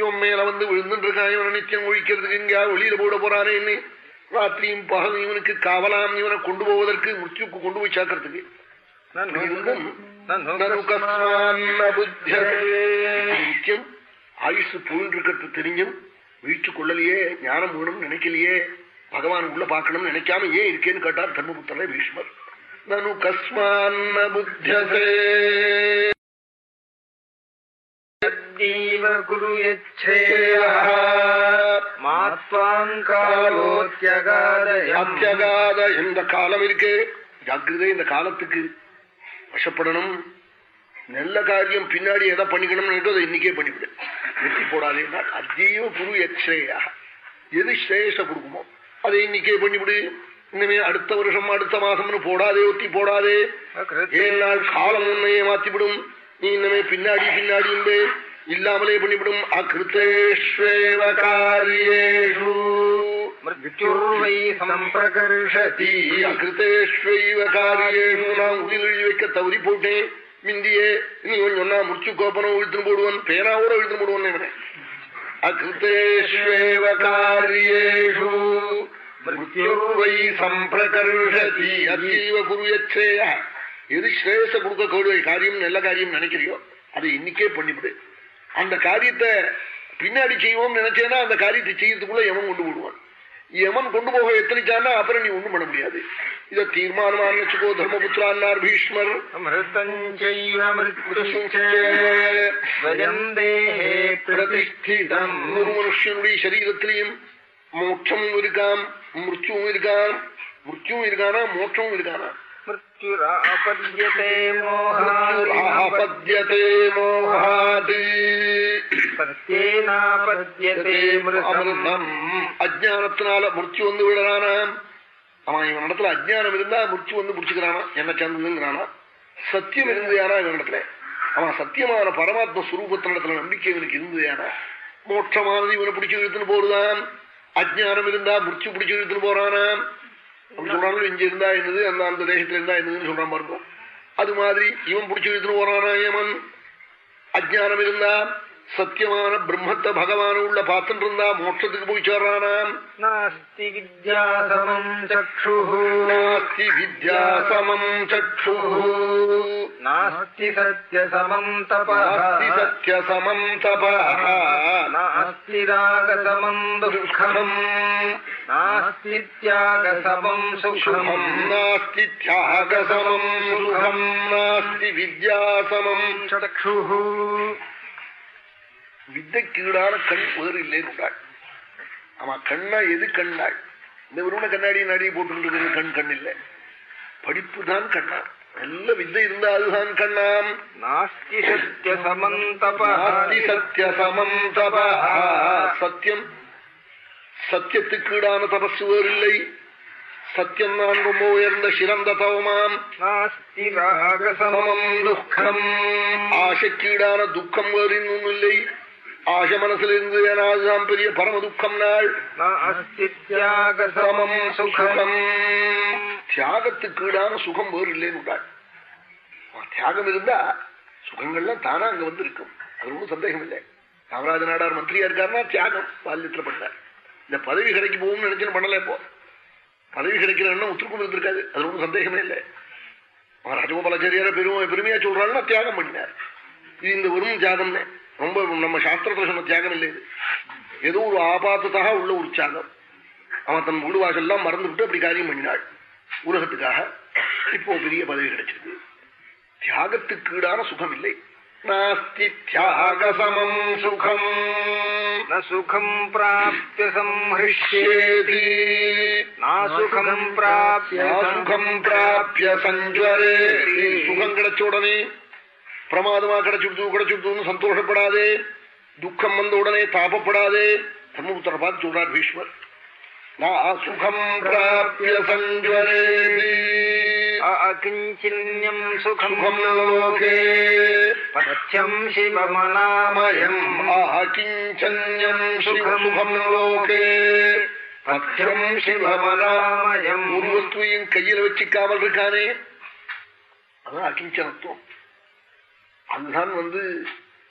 [SPEAKER 2] இவன் மேல வந்து விழுந்துட்டு இருக்கான் இவனை நிச்சயம் ஒழிக்கிறதுக்கு எங்கேயாவது வெளியில போட போறானேன்னு ராத்திரியும் பகல் இவனுக்கு காவலாம். இவனை கொண்டு போவதற்கு முச்சுக்கு கொண்டு போய் சேர்க்கறதுக்கு நிச்சயம் ஆயுசு போயிட்டு இருக்கிறது தெரிஞ்சும். வீழ்ச்சி கொள்ளலையே ஞானம் வேணும்னு நினைக்கலையே. பகவான் உள்ள பார்க்கணும்னு நினைக்காம ஏன் இருக்கேன்னு கேட்டார் தர்மபுத்திர பீஷ்மர். நனு கஸ்மான்ன புத்தியசே
[SPEAKER 1] தீவ குரு
[SPEAKER 2] அத்தியகாத இந்த காலம் இருக்கு ஜாக்கிரதை இந்த காலத்துக்கு வசப்படணும். நல்ல காரியம் பின்னாடி எதை பண்ணிக்கணும்னு அதை இன்னைக்கே பண்ணிவிடு. வெற்றி போடாதே அத்தியோ குரு எக்ஷேயா எது ஸ்ரேயச கொடுக்குமோ அதை இன்னைக்கே பண்ணிவிடு. இனிமே அடுத்த வருஷம் அடுத்த மாசம்னு போடாதே ஒத்தி போடாதே. நாள் காலம் உன்னையே மாத்திவிடும் நீ இனிமே பின்னாடி பின்னாடி இல்லாமலே பண்ணிவிடும். அகிருத்தேஷ்வேவ காரியேஷு
[SPEAKER 1] மிருத்யுர்வை சம்பிரகர்ஷதி
[SPEAKER 2] அகிருத்தேஷ்வைவ காரியேஷு நான் உயிர் எழுதி வைக்க தவறி போட்டேன். மிந்தியே நீ கொஞ்சம் சொன்னா முடிச்சு கோப்பனம் இழுத்துன்னு போடுவான். பேனாவோட இழுத்துன்னு போடுவான் அகிருத்தேஷ்வேவ காரியேஷு மிருத்யுர்வை சம்பிரகர்ஷதி அதீவ குருயச்சேய எது ஸ்ரேயச கொடுக்க கூடிய காரியம் நல்ல காரியம் நினைக்கிறியோ அதை இன்னைக்கே பண்ணிவிடு அந்த காரியத்தை பின்னாடி செய்வோம் நினைச்சேன்னா அந்த காரியத்தை செய்யறதுக்குள்ள எவன் கொண்டு போடுவான். எவன் கொண்டு போக எத்தனைச்சானா அப்புறம் நீ ஒண்ணும் பண்ண முடியாது. இத தீர்மானமா வச்சுக்கோ தர்மபுத்திரான்னார் பீஷ்மர்.
[SPEAKER 1] பிரதிஷ்டிதம்.
[SPEAKER 2] ஒரு மனுஷனுடைய சரீரத்திலையும் மோட்சமும் இருக்காம்
[SPEAKER 1] மிருத்யுராபத்யதே
[SPEAKER 2] ஆபத்யதே மோகாத்
[SPEAKER 1] சத்யேனாபத்யதே மிருதம்.
[SPEAKER 2] அமிர்தம். அஜானத்தினால முடிச்சு வந்து விடுறானா? அவன் இவன் இடத்துல அஜ்ஞானம் இருந்தா முடிச்சு வந்து முடிச்சுக்கிறானா என்ன சேர்ந்ததுங்கிறானா? சத்தியம் இருந்தது யாரா இவன் இடத்துல? அவன் சத்தியமான பரமாத்ம சுரூபத்தினிடத்துல நம்பிக்கை இவனுக்கு இருந்தது யாரா? மோட்சமானது இவனை பிடிச்சு இழுத்துன்னு போறதான் அஜ்ஞானம் இருந்தா முடிச்சு பிடிச்சு இழுத்துன்னு போறானா அப்படி சொல்றாங்க இங்க இருந்தா என்னது அந்த அந்த தேசத்துல இருந்தா என்னதுன்னு சொல்றான் பாருங்க அது மாதிரி இவன் பிடிச்சு இழுத்துன்னு போறானா ஏமன் அஜ்ஞானம் இருந்தா சத்தியமான பிரம்மத்தை பகவான உள்ள பார்த்துட்டு இருந்தா மோட்சத்துக்கு போய் சேர்றானாம்.
[SPEAKER 1] நாஸ்தி வித்யாசமம் சக்ஷுः
[SPEAKER 2] நாஸ்தி வித்யாசமம் சக்ஷு
[SPEAKER 1] நாஸ்தி சத்யசமம் தபः
[SPEAKER 2] நாஸ்தி சத்யசமம் தபः
[SPEAKER 1] நாஸ்தி ராகசமம் துக்கம் நாஸ்தி தியாகசமம் சுகம்
[SPEAKER 2] நாஸ்தி தியாகசமம் சுகம் நாஸ்தி வித்யாசமம்
[SPEAKER 1] சக்ஷுः
[SPEAKER 2] வித்தைக்கீடான கண் வேறு இல்லைன்னு ஆமா கண்ணா எது கண்ணாள் இந்த விருவன கண்ணாடி நாடி போட்டு கண் கண் இல்லை. படிப்பு தான் கண்ணா. நல்ல வித்தை இருந்தா அதுதான் கண்ணாம்
[SPEAKER 1] நாஸ்தி சத்யசமம் தபः
[SPEAKER 2] நாஸ்தி சத்திய சமம் தபா சத்தியம் சத்தியத்துக்கீடான தபசு வேறு இல்லை சத்தியம் நான் ரொம்ப உயர்ந்த சிறந்த தவமாம். சமம் ஆசைக்கீடான துக்கம். வேறு இன்னும் இல்லை ஆசை மனசுல இருந்து ஏன்னா அதுதான் பெரிய பரம துக்கம் நாள்
[SPEAKER 1] தியாகசமம் சுகம்
[SPEAKER 2] தியாகத்துக்கீடான சுகம் வேறு இல்லைன்னு தியாகம் இருந்தா சுகங்கள்லாம் தானா அங்க வந்து இருக்கும் அது ஒன்றும் சந்தேகம் இல்லை. காமராஜ நாடார் மந்திரியா இருக்காருன்னா தியாகம் பால்யத்துல பண்ணார் இந்த பதவி கிடைக்க போகும்னு நினைச்சு பண்ணல இப்போ. பதவி கிடைக்கிறன்னா உத்திருக்கும் இருந்திருக்காது அது ஒன்றும் சந்தேகமே இல்லை. ராஜகோபாலாச்சாரியார பெருமை பெருமையா சொல்றாருன்னா தியாகம் பண்ணினார். இது இந்த வெறும் தியாகம்னே. ரொம்ப நம்ம சாஸ்திரத்துல சொன்ன தியாகம் இல்லை ஏதோ ஒரு ஆபாத்தத்தாக உள்ள ஒரு தியாகம். அவன் தன் வீடு வாசல்லாம் மறந்துவிட்டு அப்படி காரியம் பண்ணினாள். உலகத்துக்காக இப்போ பெரிய பதவி கிடைச்சிருக்கு. தியாகத்துக்கீடான சுகம் இல்லை நாஸ்தி
[SPEAKER 1] தியாக சமம்
[SPEAKER 2] சுகம் ந சுகம் கிடைச்ச உடனே பிரமாதமா கிடைச்சுடுது கிடைச்சுடுதுன்னு சந்தோஷப்படாதே. துக்கம் வந்த உடனே தாபப்படாதே. தர்மபுத்திர பார்த்து சொல்றார் பீஷ்மர். நான் சுகம் பிராபிய சஞ்சுவரே
[SPEAKER 1] அகிஞ்சின்யம் சுகம்
[SPEAKER 2] லோகே.
[SPEAKER 1] பத்யம் சிவமனாமயம்
[SPEAKER 2] ஆகிஞ்சன்யம் சுகம் லோகே. பத்யம் சிவமனாமயம் ஒரு வஸ்துவையும் கையில வச்சுக்காமல் இருக்கானே. அதான் அகிஞ்சனத்துவம். அதுதான் வந்து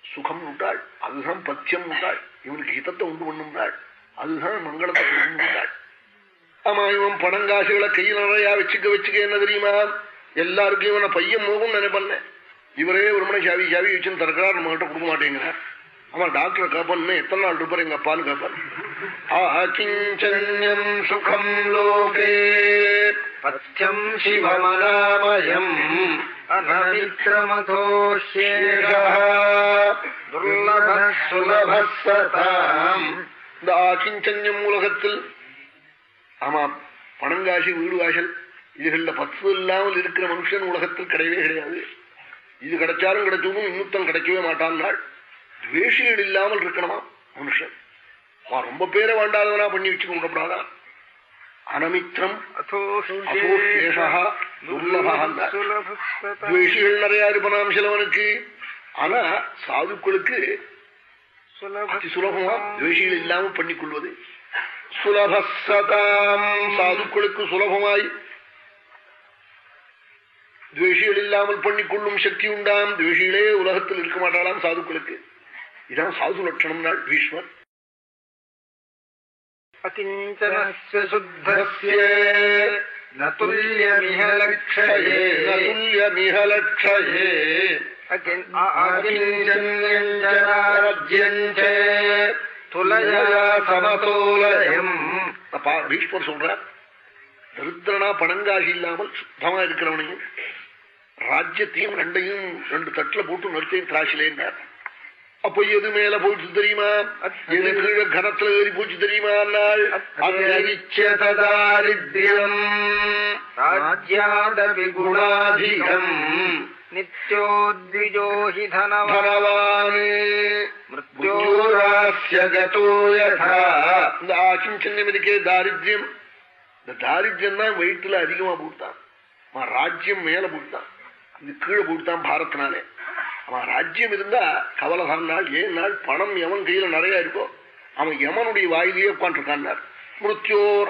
[SPEAKER 2] சுகம் உண்டாள் அதுதான் பத்தியம் உண்டாள் இவனுக்கு ஹிதத்தை உண்டு பண்ணும்னாள். அதுதான் மங்களத்தை உண்டாள் ஆமா இவன் பணங்காசுகளை கையில் நிறையா வச்சுக்க வச்சுக்க என்ன தெரியுமா? எல்லாருக்கும் இவனை பையன் மோகம் நினைப்பண்ண இவரே ஒரு மணி சாவி சாவி வச்சுன்னு தரக்கிறார் நம்ம கிட்ட கொடுக்க மாட்டேங்கிறார். அவன் டாக்டர் கேப்பான்னு எத்தனை நாள் இருப்பார் எங்க அப்பான்னு கேப்பான் சுகம் லோகே.
[SPEAKER 1] பத்யம் சிவமனாமயம் அனவிக்ரமதோஷ்யேஷா துர்லப சுலபசதாம்
[SPEAKER 2] இந்த ஆகிஞ்சன்யம் உலகத்தில் ஆமா பணங்காசி வீடு வாசல் இதுகள்ல பத்து இல்லாமல் இருக்கிற மனுஷன் உலகத்தில் கிடையவே கிடையாது. இது கிடைச்சாலும் கிடைச்சதும் இன்னுத்தம் கிடைக்கவே மாட்டான் துவேஷிகள் இல்லாமல் இருக்கணுமா மனுஷன்? ரொம்ப பேரை வேண்டாதவனா பண்ணி வச்சு கொண்டப்படாதான் அனமித்திரம் துவேஷிகள் நிறைய இருப்பனாம் சிலவனுக்கு ஆனா சாதுக்களுக்கு அதி சுலபமா துவேஷிகள் இல்லாமல் பண்ணிக்கொள்வது? சுலபசதாம் சாதுக்களுக்கு சுலபமாய். துவேஷிகள் இல்லாமல் பண்ணிக்கொள்ளும் சக்தி உண்டாம் துவேஷிகளே உலகத்தில் இருக்க மாட்டாளாம் சாதுக்களுக்கு. இதான் சாது லட்சணம் நாள் பீஷ்மர்
[SPEAKER 1] அகிஞ்சனஸ்ய சுத்தஸ்ய ந துல்யமிஹ லக்ஷயே
[SPEAKER 2] துல்யமிஹ லக்ஷயே
[SPEAKER 1] அகிஞ்சன்யஞ்சராஜ்யஞ்ச துலயா சமதோலயம்
[SPEAKER 2] பீஷ்மர் சொல்றார் தரித்திரனா பணங்காசி இல்லாமல் சுத்தமா இருக்கிறவனையும் ராஜ்யத்தையும் ரெண்டையும் ரெண்டு தட்டுல போட்டு நிறுத்தையும் திராசிலேன்னார் அப்ப எது மேல போயிட்டு தெரியுமா? எது கீழே கனத்துல ஏறி போச்சு தெரியுமா நாள்
[SPEAKER 1] அத்யரிச்சதாரித்யம் ராஜ்யாதபி குணாதிகம் நித்யோத்விஜோ ஹி தனவான்.
[SPEAKER 2] இந்த ஆசிஞ்சன்யம் இருக்கே தாரித்யம் இந்த தாரித்யம் தான் வயிற்றுல அதிகமா போட்டான் ராஜ்யம் மேல போட்டான் இது கீழே போட்டான் பாரத்தினாலே அவன் ராஜ்யம் இருந்தா கவலை தான் நாள் ஏன் நாள் பணம் எவன் கையில நிறைய இருக்கோ அவன் எமனுடைய வாயிலேயே உட்காந்துருக்கான் மிருத்யோர்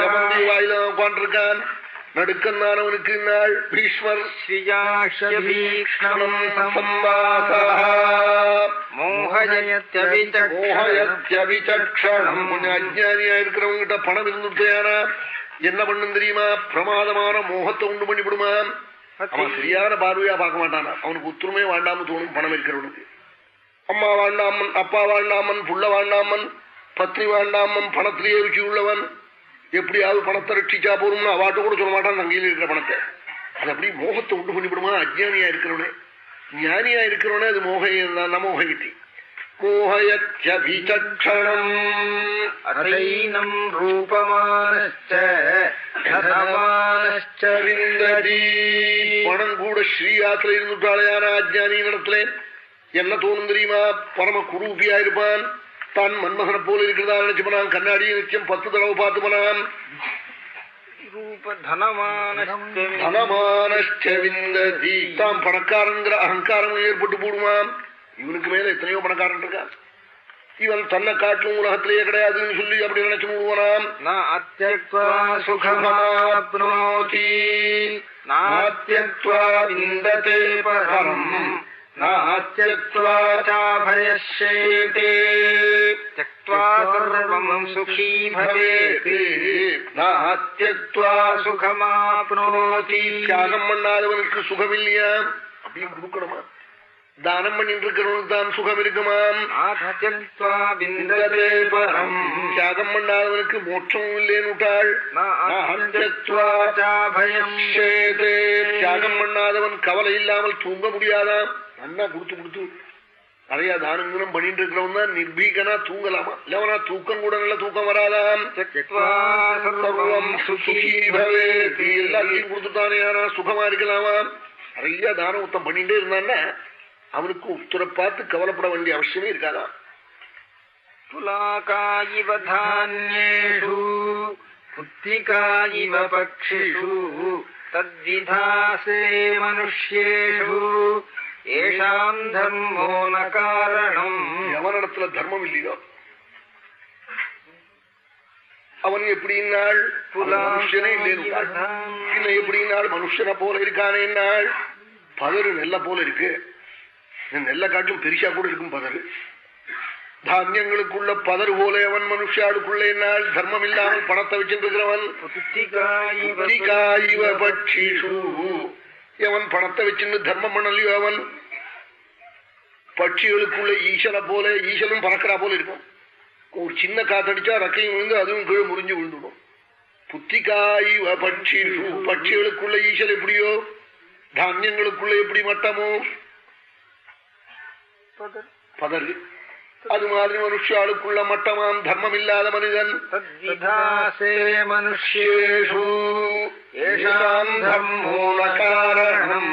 [SPEAKER 2] யமனுடைய வாயில உட்காந்துருக்கான் நடுக்கன்னானவனுக்கு நாள் பீஷ்மர்.
[SPEAKER 1] ஸ்ரீயாஷபீக்ஷணம்
[SPEAKER 2] சம்வாசா
[SPEAKER 1] மோகயத்யவிச்சக்ஷணம்
[SPEAKER 2] கொஞ்சம் அஜ்ஞானியா இருக்கிறவங்க கிட்ட பணம் இருந்துட்டேனா? என்ன பண்ணும் தெரியுமா? பிரமாதமான மோகத்தை உண்டு பண்ணிவிடுமா? அவன் சரியான பார்வையா பார்க்க மாட்டானா. அவனுக்கு உத்தரமே வேண்டாம்னு தோணும் பணம் இருக்கிறவனுக்கு. அம்மா வாழ்ந்தாமன் அப்பா வாழ்ந்தாமன் புள்ள வாழ்ந்தாமன் பத்னி வாழ்ந்தாமன் பணத்திலேயே ருச்சி உள்ளவன். எப்படியாவது பணத்தை ரட்சிச்சா போறோம்னு அவாட்ட கூட சொல்ல மாட்டான் தங்கையில் இருக்கிற பணத்தை. அது அப்படி மோகத்தை உண்டு பண்ணிவிடுமா அஜ்ஞானியா இருக்கிறவனே. ஞானியா இருக்கிறவனே அது மோக நமோகவித்தி மோகயத்யபிச்சக்ஷணம்
[SPEAKER 1] அதைனம் ரூபமானச்ச தனமானச்ச விந்ததி.
[SPEAKER 2] பணம் கூட ஸ்ரீயாத்துல இருந்துட்டாளையான அஜ்ஞானி இடத்துல என்ன தோணும் தெரியுமா? பரம குரூபியா இருப்பான் தான் மன்மகனை போல இருக்கிறதா நினைச்சு போனான் கண்ணாடியை நிச்சயம் பத்து தடவை பார்த்து போனான் தனமானி தாம் பணக்காரங்கிற அகங்காரம் ஏற்பட்டு போடுவான் இவனுக்கு மேல எத்தனையோ பணக்காரன் இருக்கா? இவன் தன்னை காட்டும் உலகத்திலேயே கிடையாதுன்னு சொல்லி அப்படி நினைச்சுவாம் சுகீ
[SPEAKER 1] சுகமாப்னோதி.
[SPEAKER 2] தியாகம் பண்ணாதவனுக்கு சுகமில்லையா அப்படின்னு கொடுக்கணுமா தானம் பண்ணிட்டு இருக்கிறவனுக்கு தான் சுகம் இருக்குமாம். தியாகம் பண்ணாதவனுக்கு மோட்சம் இல்லேனுட்டாள் தியாகம் பண்ணாதவன் கவலை இல்லாமல் தூங்க முடியாதாம். நன்னா கொடுத்து கொடுத்து நிறைய தானங்களும் பண்ணிட்டு இருக்கிறவன் தான் நிர்பீகனா தூங்கலாமா? இல்லவனா தூக்கம் கூட நல்ல தூக்கம் வராதாம். எல்லாத்தையும் கொடுத்துட்டானே ஆனா சுகமா இருக்கலாமா? நிறைய தானவத்தம் பண்ணிட்டே இருந்தான்னா அவனுக்கு உத்தர பார்த்து கவலைப்பட வேண்டிய அவசியமே
[SPEAKER 1] இருக்காதா? துலாகாயிவ தானியேஷு புத்திகாயிவ பக்ஷிஷு தத்விதாசே மனுஷ்யேஷு. ஏஷாம் தர்மோ ந காரணம்.
[SPEAKER 2] எவனிடத்துல தர்மம் இல்லையோ? அவன் எப்படின்னாள் மனுஷனே இல்லைன்னு பின்ன எப்படின்னாள் மனுஷனை போல இருக்கானே நாள் பதறு நெல்ல போல இருக்கு. நெல்ல காட்டிலும் பெரிசா கூட இருக்கும் பதறு. தானியங்களுக்குள்ள பதறு போல அவன் மனுஷாளுக்குள்ள என்னால் தர்மம் இல்லாமல் பணத்தை வச்சிருக்கிறவன். அவன் பணத்தை வச்சிருந்து தர்மம் பண்ணலையோ அவன்? பட்சிகளுக்குள்ள ஈசலை போல ஈசலும் பறக்கிறா போல இருக்கும். ஒரு சின்ன காத்தடிச்சா ரக்கையும் விழுந்து அதுவும் கீழே முறிஞ்சு விழுந்துடும். புத்திகாய் பட்சி பட்சிகளுக்குள்ள ஈசல் எப்படியோ? தானியங்களுக்குள்ள எப்படி மட்டமோ? பதறு அது மாதிரி மனுஷியாளுக்குள்ள மட்டமாம் தர்மம் இல்லாத மனிதன் மனுஷேஷு தர்மோ காரணம்